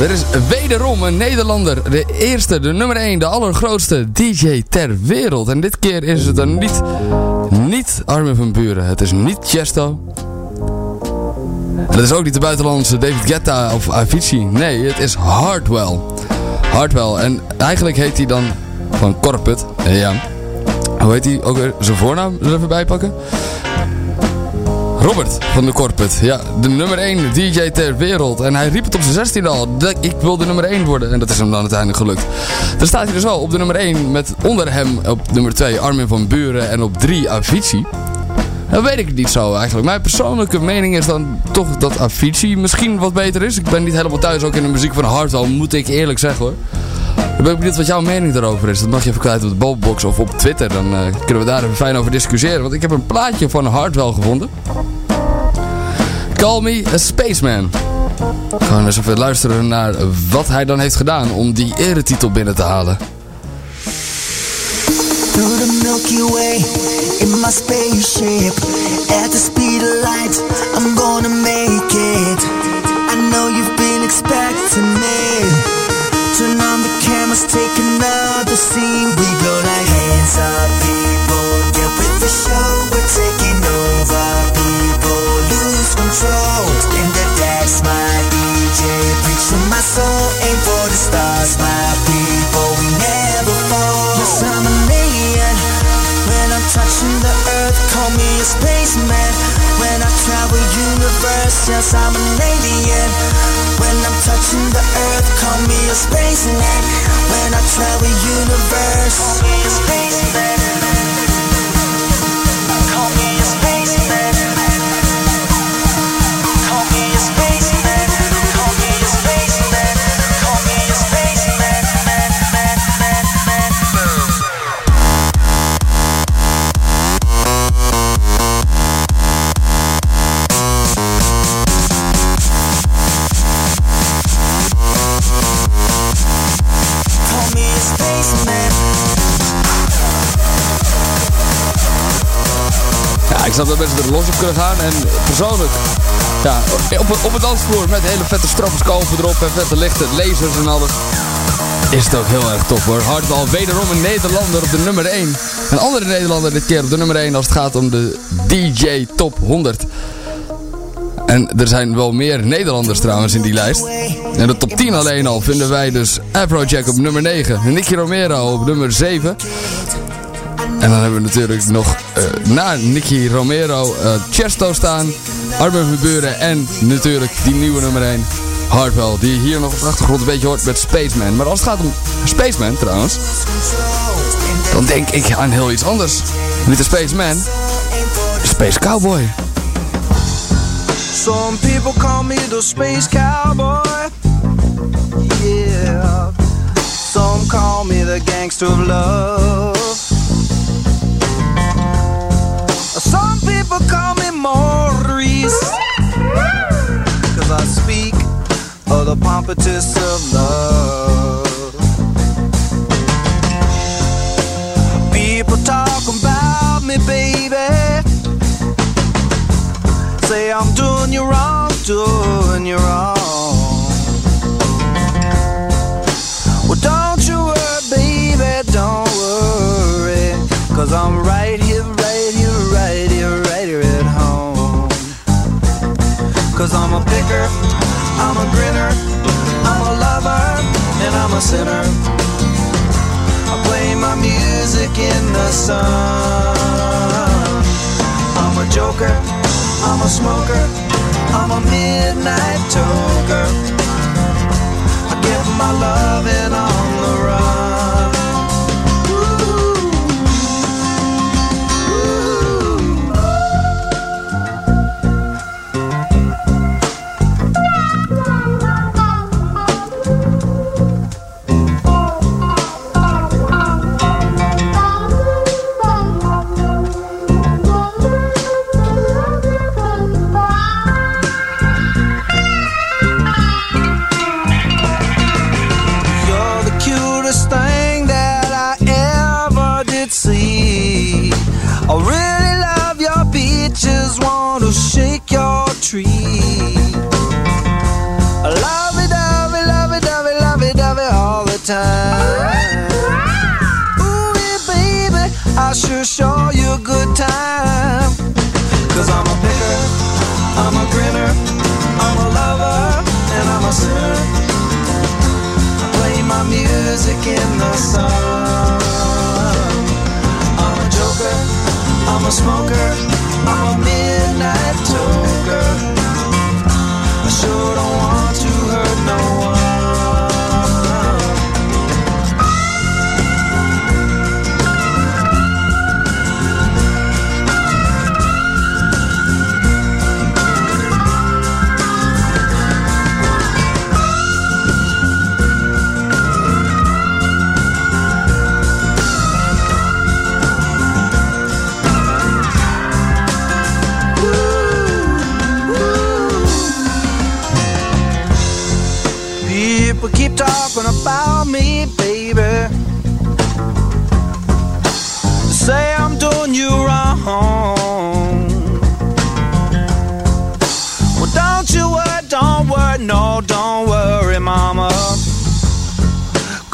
Er is wederom een Nederlander. De eerste, de nummer 1, de allergrootste DJ ter wereld. En dit keer is het dan niet, niet Armin van Buren. Het is niet Chesto. En het is ook niet de buitenlandse David Guetta of Avicii. Nee, het is Hardwell. Hardwell. En eigenlijk heet hij dan van Corput. Ja. Hoe heet hij ook weer? Zijn voornaam er even bij pakken? Robert van de Corput. Ja, de nummer 1 DJ ter wereld. En hij riep het op zijn 16 al. Ik wil de nummer 1 worden. En dat is hem dan uiteindelijk gelukt. Dan staat hij dus wel op de nummer 1 met onder hem op nummer 2 Armin van Buren en op 3 Avicii. Dat weet ik niet zo eigenlijk. Mijn persoonlijke mening is dan toch dat Avicii misschien wat beter is. Ik ben niet helemaal thuis ook in de muziek van Hardwell, moet ik eerlijk zeggen hoor. Ik ben benieuwd wat jouw mening daarover is. Dat mag je even kwijt op de Bobbox of op Twitter. Dan eh, kunnen we daar even fijn over discussiëren. Want ik heb een plaatje van Hardwell gevonden. Call Me a Spaceman. Gewoon eens even luisteren naar wat hij dan heeft gedaan om die eretitel binnen te halen. Through the Milky Way in my spaceship. At the speed of light, I'm gonna make it. I know you've been expecting me. Turn on the cameras, take another scene. We go like hands up, people. Get with the show, we're control. In the dance, my DJ preach to my soul. Aim for the stars, my people. We never fall. Yes, I'm an alien. When I'm touching the earth, call me a spaceman. When I travel universe, yes, I'm an alien. When I'm touching the earth, call me a spaceman. When I travel universe, call me a spaceman. Zou dat best er los op kunnen gaan. En persoonlijk, ja, op, op het dansvloer met hele vette stroboscopen erop en vette lichten, lasers en alles. Is het ook heel erg tof hoor. Hardbal wederom een Nederlander op de nummer 1. Een andere Nederlander dit keer op de nummer 1 als het gaat om de DJ Top 100. En er zijn wel meer Nederlanders trouwens in die lijst. En de top 10 alleen al vinden wij dus Afrojack op nummer 9. Nicky Romero op nummer 7. En dan hebben we natuurlijk nog eh, na Nicky Romero eh Chesto staan. Armin van Buren en natuurlijk die nieuwe nummer 1. Hardwell, die hier nog op de achtergrond een beetje hoort met Spaceman. Maar als het gaat om Spaceman trouwens, dan denk ik aan heel iets anders. Niet de Spaceman, Space Cowboy. Some people call me the space cowboy. Yeah. Some call me the gangster of love. People call me Maurice. Cause I speak of the pompatus of love. People talk about me, baby. Say I'm doing you wrong, doing you wrong. Well, don't you worry, baby, don't worry. Cause I'm right here, I'm a picker, I'm a grinner, I'm a lover, and I'm a sinner. I play my music in the sun. I'm a joker, I'm a smoker, I'm a midnight toker. I get my loving on the music in the sun. I'm a joker, I'm a smoker, I'm a midnight toker.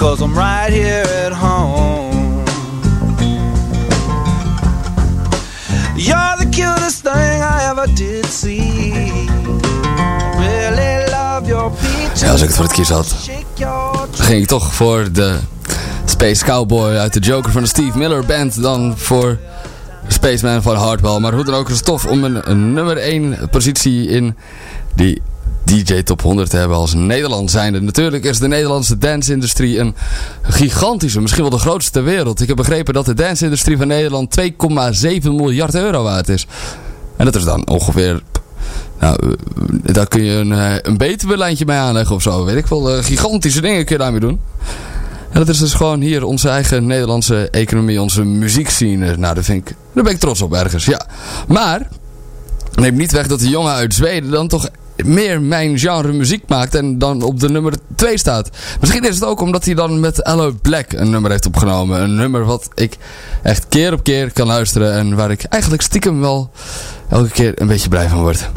Cause I'm right here at home. You're the cutest thing I ever did see. Really love your peaches. Ja, als ik het voor het kiezen had, ging ik toch voor de Space Cowboy uit de Joker van de Steve Miller Band dan voor Spaceman van Hardwell. Maar hoe dan ook is het tof om een, een nummer 1 positie in die DJ Top 100 te hebben als Nederland zijnde. Natuurlijk is de Nederlandse dance-industrie een gigantische, misschien wel de grootste ter wereld. Ik heb begrepen dat de dance-industrie van Nederland 2,7 miljard euro waard is. En dat is dan ongeveer nou, eh, daar kun je een, eh, een beter lijntje mee aanleggen of zo. Weet ik wel. eh, gigantische dingen kun je daarmee doen. En dat is dus gewoon hier onze eigen Nederlandse economie, onze muziekscene. Nou, daar, vind ik, daar ben ik trots op ergens, ja. Maar, neem niet weg dat de jongen uit Zweden dan toch meer mijn genre muziek maakt en dan op de nummer 2 staat. Misschien is het ook omdat hij dan met Allo Black een nummer heeft opgenomen. Een nummer wat ik echt keer op keer kan luisteren en waar ik eigenlijk stiekem wel elke keer een beetje blij van word.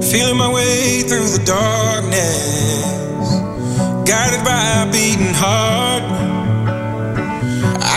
Feeling my way through the darkness, guided by a beating heart.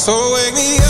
So wake me up.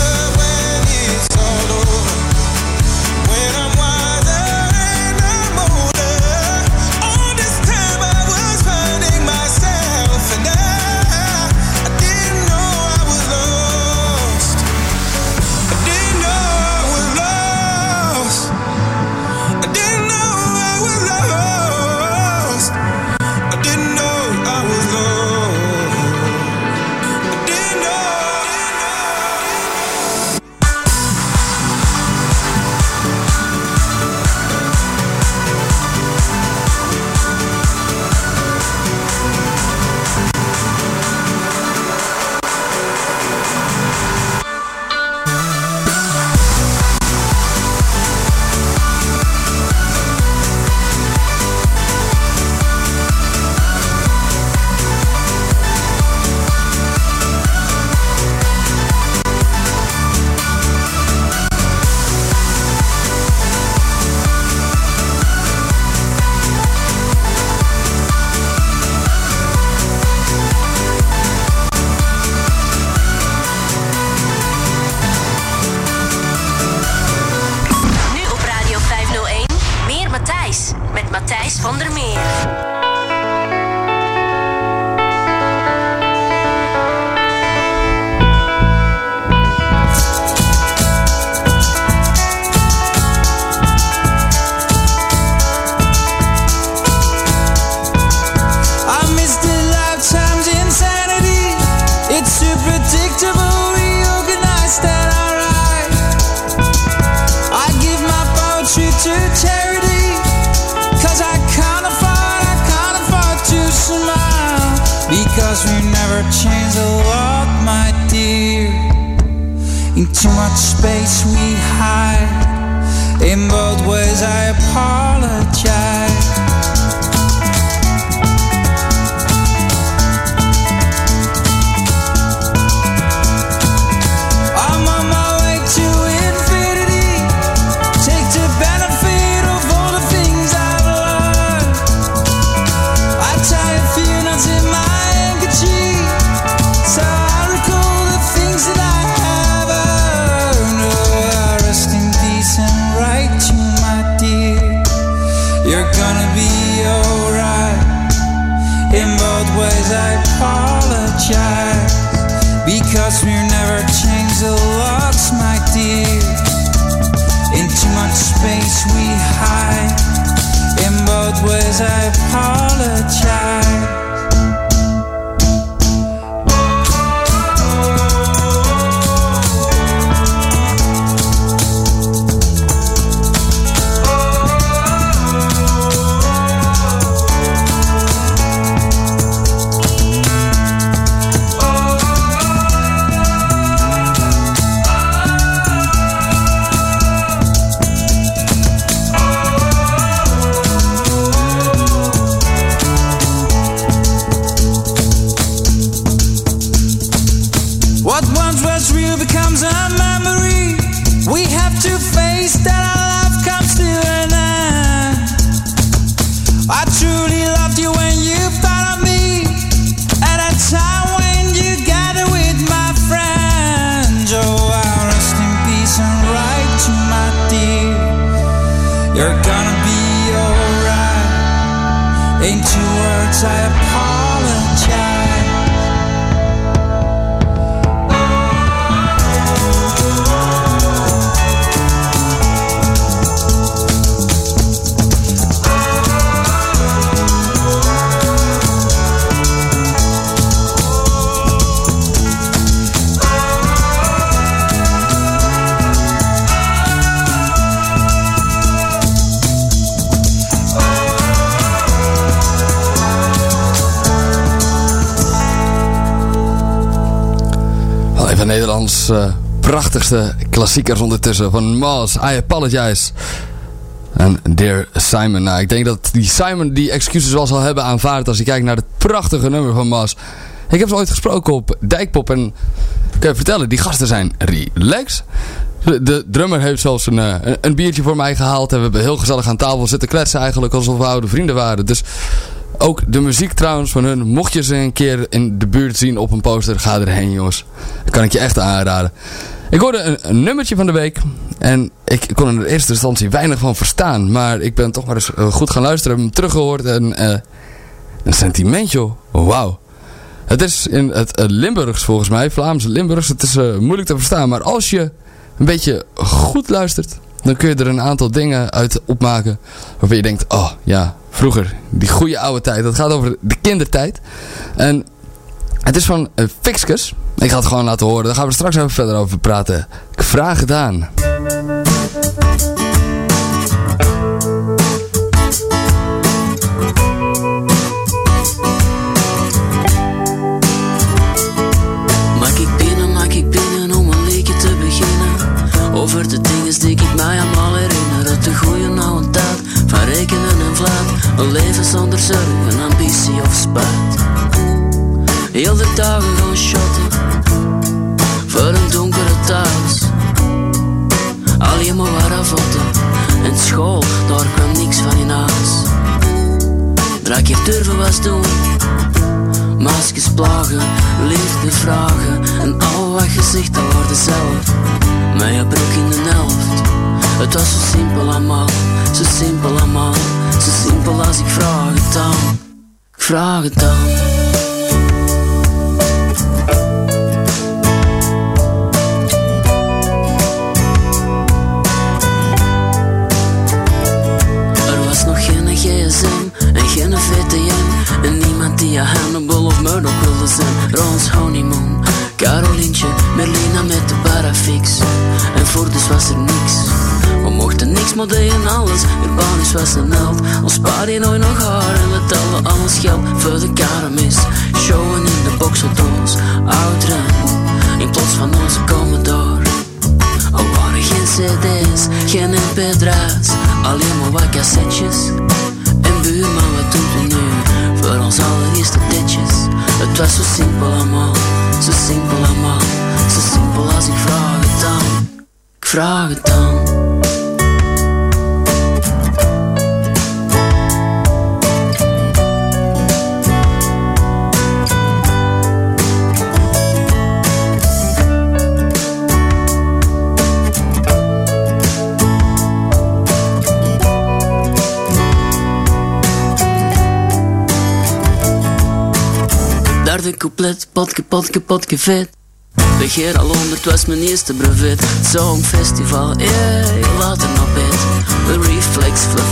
You're gonna be alright. In two words, I apologize. Nederlands eh, prachtigste klassiekers ondertussen. Van Mars, I Apologize. En Dear Simon. Nou, ik denk dat die Simon die excuses wel zal hebben aanvaard als je kijkt naar het prachtige nummer van Mars. Ik heb ze ooit gesproken op Dijkpop en ik kan je vertellen, die gasten zijn relax. De, de drummer heeft zelfs een, eh, een, een biertje voor mij gehaald en we hebben heel gezellig aan tafel zitten kletsen eigenlijk alsof we oude vrienden waren. Dus ook de muziek trouwens van hun, mocht je ze een keer in de buurt zien op een poster, ga erheen jongens. Dat kan ik je echt aanraden. Ik hoorde een, nummertje van de week en ik kon er in eerste instantie weinig van verstaan. Maar ik ben toch maar eens eh, goed gaan luisteren, heb hem teruggehoord en eh, een sentimentje, wauw. Het is in het eh, Limburgs volgens mij, Vlaams Limburgs. Het is moeilijk te verstaan, maar als je een beetje goed luistert, dan kun je er een aantal dingen uit opmaken waarvan je denkt, oh ja, vroeger, die goede oude tijd. Dat gaat over de kindertijd. En het is van uh, Fixkes. Ik ga het gewoon laten horen, daar gaan we straks even verder over praten. Ik vraag het aan. Een leven zonder zorgen, ambitie of spijt. Heel de dagen gaan shotten Voor een donkere thuis. Alleen maar waar avotten En school, daar kwam niks van in huis. Drie keer durven was doen Maskers plagen, liefde vragen. En al wat dat wordt zelf Met je broek in de helft Het was zo simpel allemaal, zo simpel allemaal, zo simpel als ik vraag het dan. Ik vraag het dan. Er was nog geen gsm en geen VTM En niemand die aan Hannibal of Murdoch wilde zijn Rons honeymoon, Carolientje, Merlina met de parafix En voor dus was er niks niks, maar deden alles Urbanus was een held. Ons pa die nooit nog haar En we telden alles geld voor de karamis Showen in de boxauto's, ouderen In plaats van onze Commodore er waren geen cd's, geen mp3's Alleen maar wat cassettes. En buurman, wat doet u nu? Voor ons allereerste ditjes. Het was zo simpel allemaal Zo simpel allemaal Zo simpel als ik vraag het dan. Ik vraag het dan Couplet, potke, potke, potke vet. Begeer al honderd was mijn eerste brevet. Songfestival, yeah, later nog bed. De reflex, flex,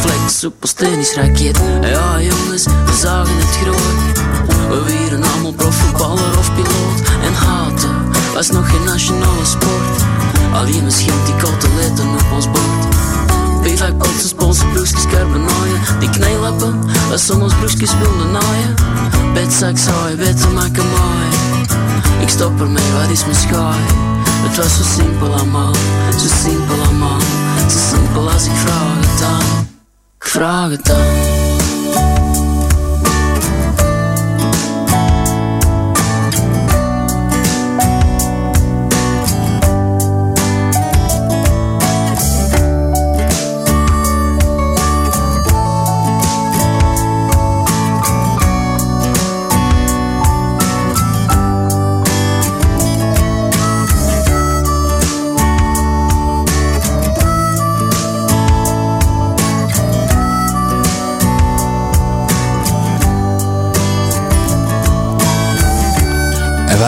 flex, superstenisch raket. Ja jongens, we zagen het groot. We wieren allemaal profvoetballer of piloot. En haten was nog geen nationale sport. Alleen misschien die koteletten op ons bord Bivak, potsen, sponsen, broekjes, carbonaaien Die knijlappen, wat soms broekjes wilden naaien. Betzak, saai, betten maken mooi Ik stop ermee, wat is mijn schaai? Het was zo simpel allemaal, zo simpel allemaal. Zo simpel als ik vraag het dan Ik vraag het dan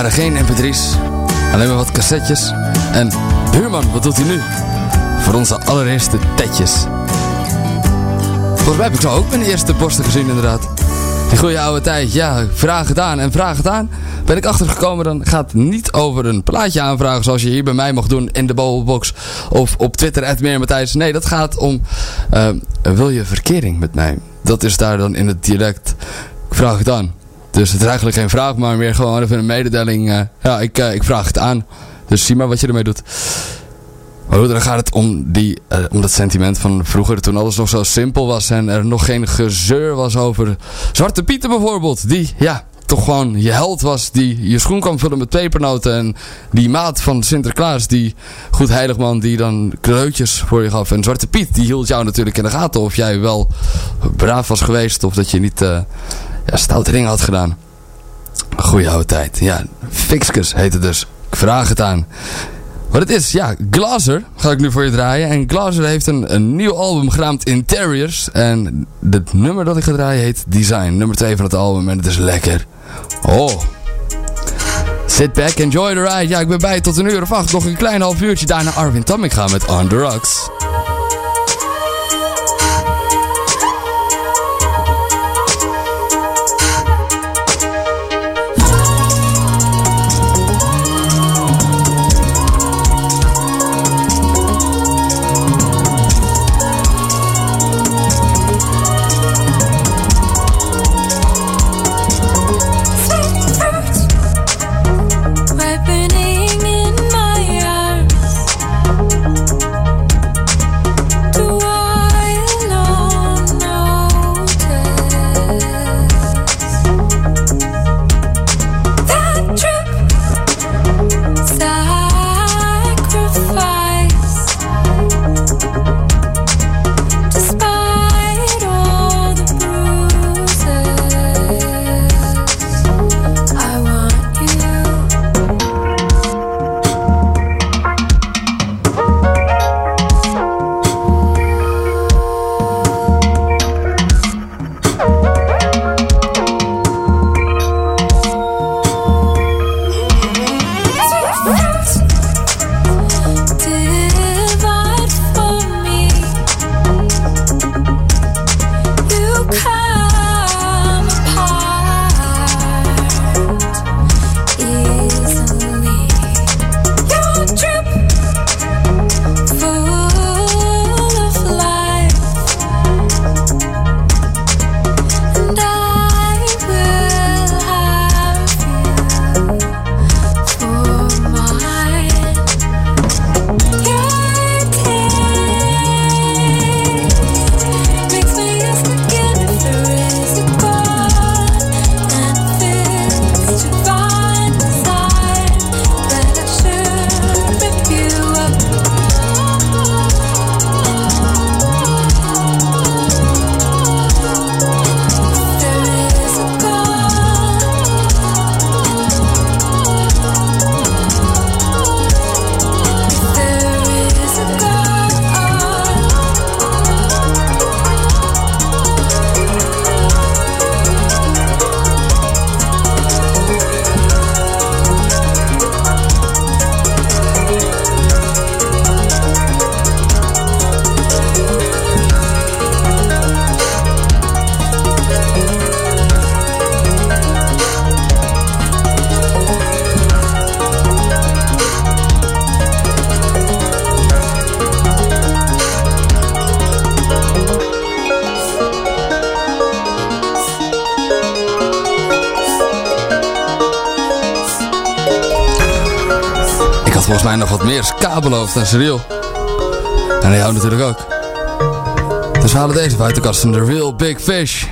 waren geen mp3's, alleen maar wat cassettes. En buurman, wat doet hij nu? Voor onze allereerste tetjes. Volgens mij heb ik zo ook mijn eerste borsten gezien inderdaad. Die goede oude tijd, ja, vraag het aan en vraag het aan. Ben ik achtergekomen, dan gaat niet over een plaatje aanvragen zoals je hier bij mij mag doen in de Bobbelbox of op Twitter. Nee, dat gaat om, eh, wil je verkering met mij? Dat is daar dan in het dialect. Ik vraag het aan. Dus het is eigenlijk geen vraag, maar meer gewoon even een mededeling. eh, ja, ik, eh, ik vraag het aan. Dus zie maar wat je ermee doet. Maar dan gaat het om, die, eh, om dat sentiment van vroeger toen alles nog zo simpel was en er nog geen gezeur was over Zwarte Pieten bijvoorbeeld. Die, ja, toch gewoon je held was die je schoen kwam vullen met pepernoten. En die maat van Sinterklaas, die goed heiligman, die dan kleutjes voor je gaf. En Zwarte Piet, die hield jou natuurlijk in de gaten of jij wel braaf was geweest of dat je niet ja, stoute dingen had gedaan. Goeie oude tijd. Ja, Fixkes heet het dus. Ik vraag het aan. Wat het is, ja, Glazer ga ik nu voor je draaien. En Glazer heeft een, een nieuw album genaamd Interiors. En het nummer dat ik ga draaien heet Design. Nummer 2 van het album en het is lekker. Oh. Sit back, enjoy the ride. Ja, ik ben bij tot een uur of acht. Nog een klein half uurtje. Daarna Arvin Tamik gaan met On The Rocks. ja en serial, En jou natuurlijk ook. Dus we halen deze uit de kast van de Real Big Fish.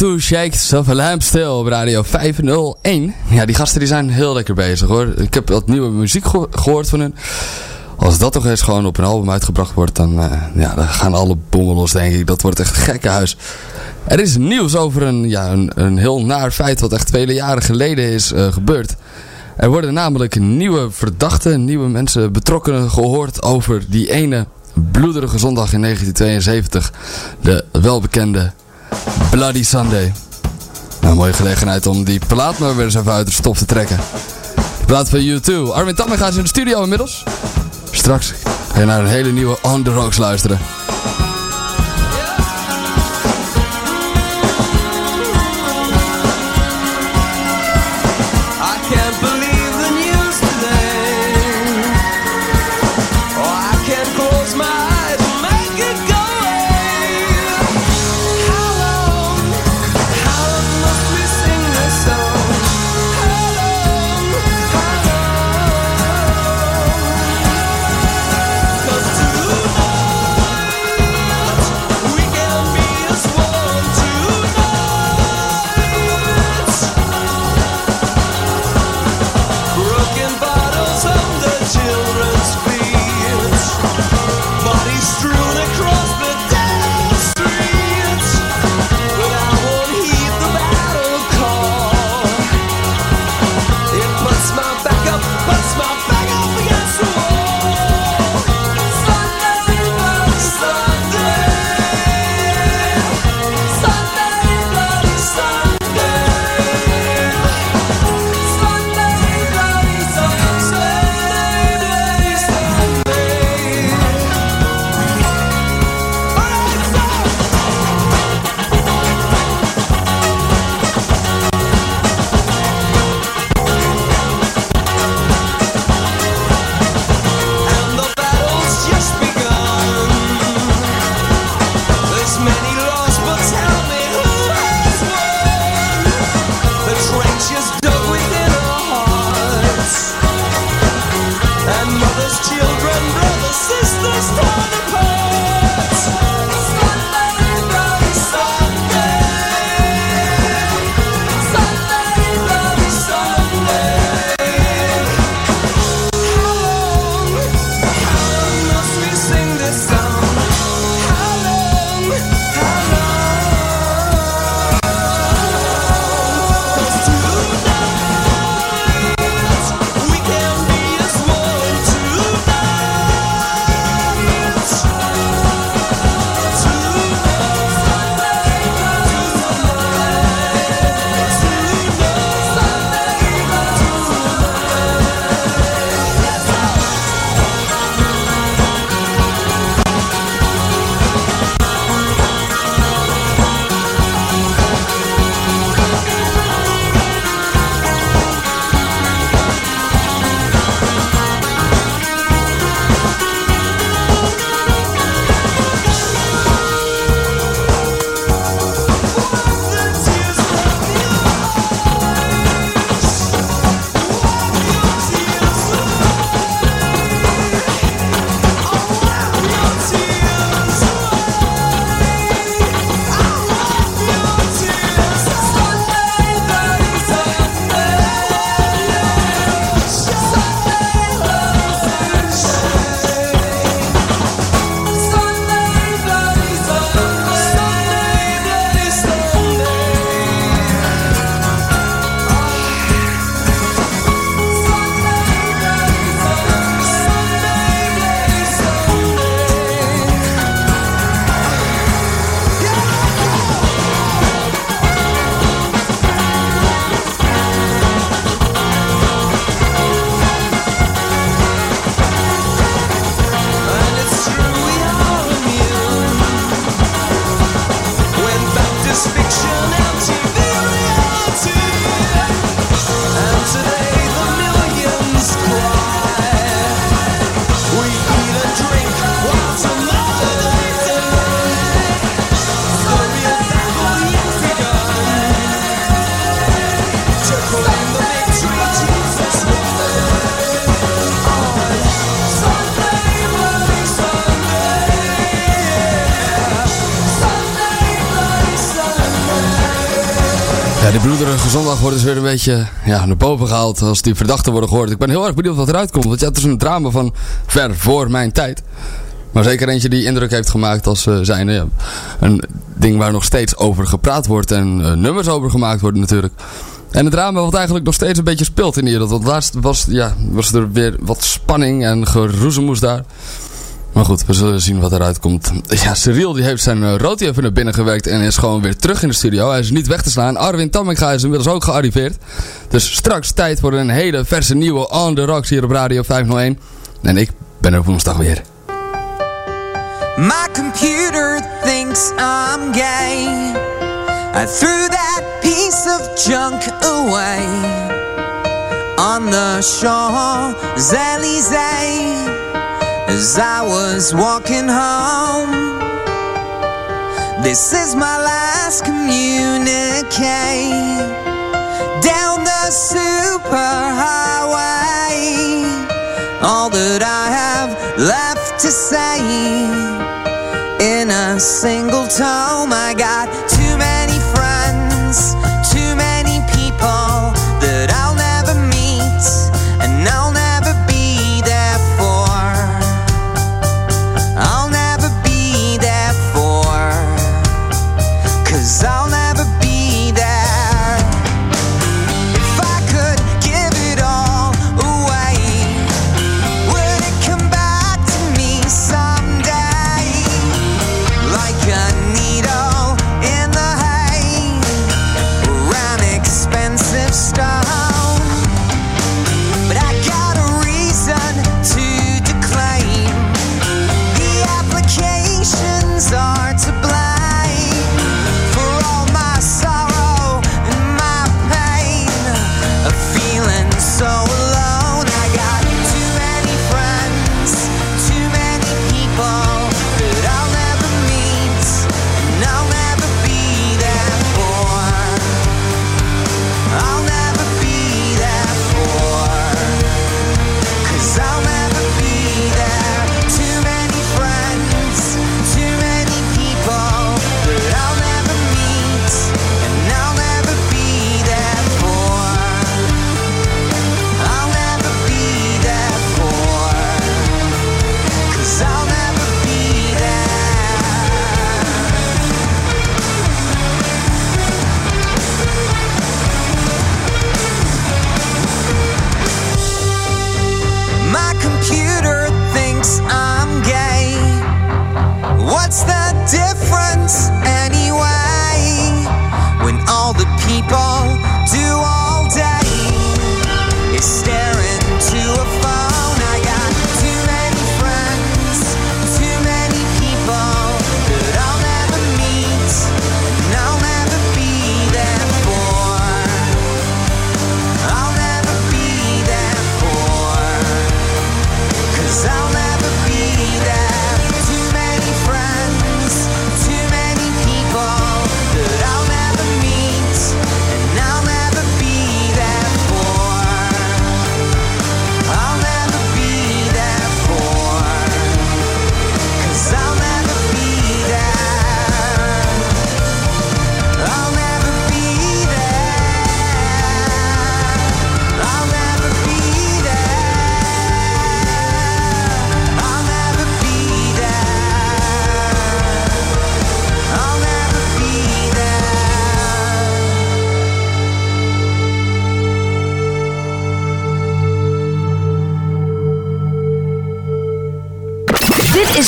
To shake of a lamp still op radio 501. Ja, die gasten die zijn heel lekker bezig hoor. Ik heb wat nieuwe muziek geho- gehoord van hun. Als dat toch eens gewoon op een album uitgebracht wordt, dan, eh, ja, dan gaan alle bommen los denk ik. Dat wordt echt een gekke huis. Er is nieuws over een, ja, een, een heel naar feit wat echt vele jaren geleden is eh, gebeurd. Er worden namelijk nieuwe verdachten, nieuwe mensen, betrokkenen gehoord over die ene bloederige zondag in 1972. De welbekende Bloody Sunday. Nou, mooie gelegenheid om die plaat maar weer eens even uit de stop te trekken. De plaat van U2. Armin Tammenga is in de studio inmiddels. Straks ga je naar een hele nieuwe On The Rocks luisteren. Wordt dus weer een beetje ja, naar boven gehaald als die verdachten worden gehoord. Ik ben heel erg benieuwd wat eruit komt, want ja, het is een drama van ver voor mijn tijd. Maar zeker eentje die indruk heeft gemaakt als uh, zijnde ja, een ding waar nog steeds over gepraat wordt en uh, nummers over gemaakt worden natuurlijk. En het drama wat eigenlijk nog steeds een beetje speelt in Ierland. Want laatst was, ja, was er weer wat spanning en geroezemoes daar. Maar goed, we zullen zien wat eruit komt. Ja, Cyril die heeft zijn uh, roti even naar binnen gewerkt en is gewoon weer terug in de studio. Hij is niet weg te slaan. Arwin Tamminga is inmiddels ook gearriveerd. Dus straks tijd voor een hele verse nieuwe On The Rocks hier op Radio 501. En ik ben er woensdag weer. My computer thinks I'm gay. I threw that piece of junk away on the Champs-Élysées as I was walking home. This is my last communique down the superhighway. All that I have left to say in a single tome. I got too many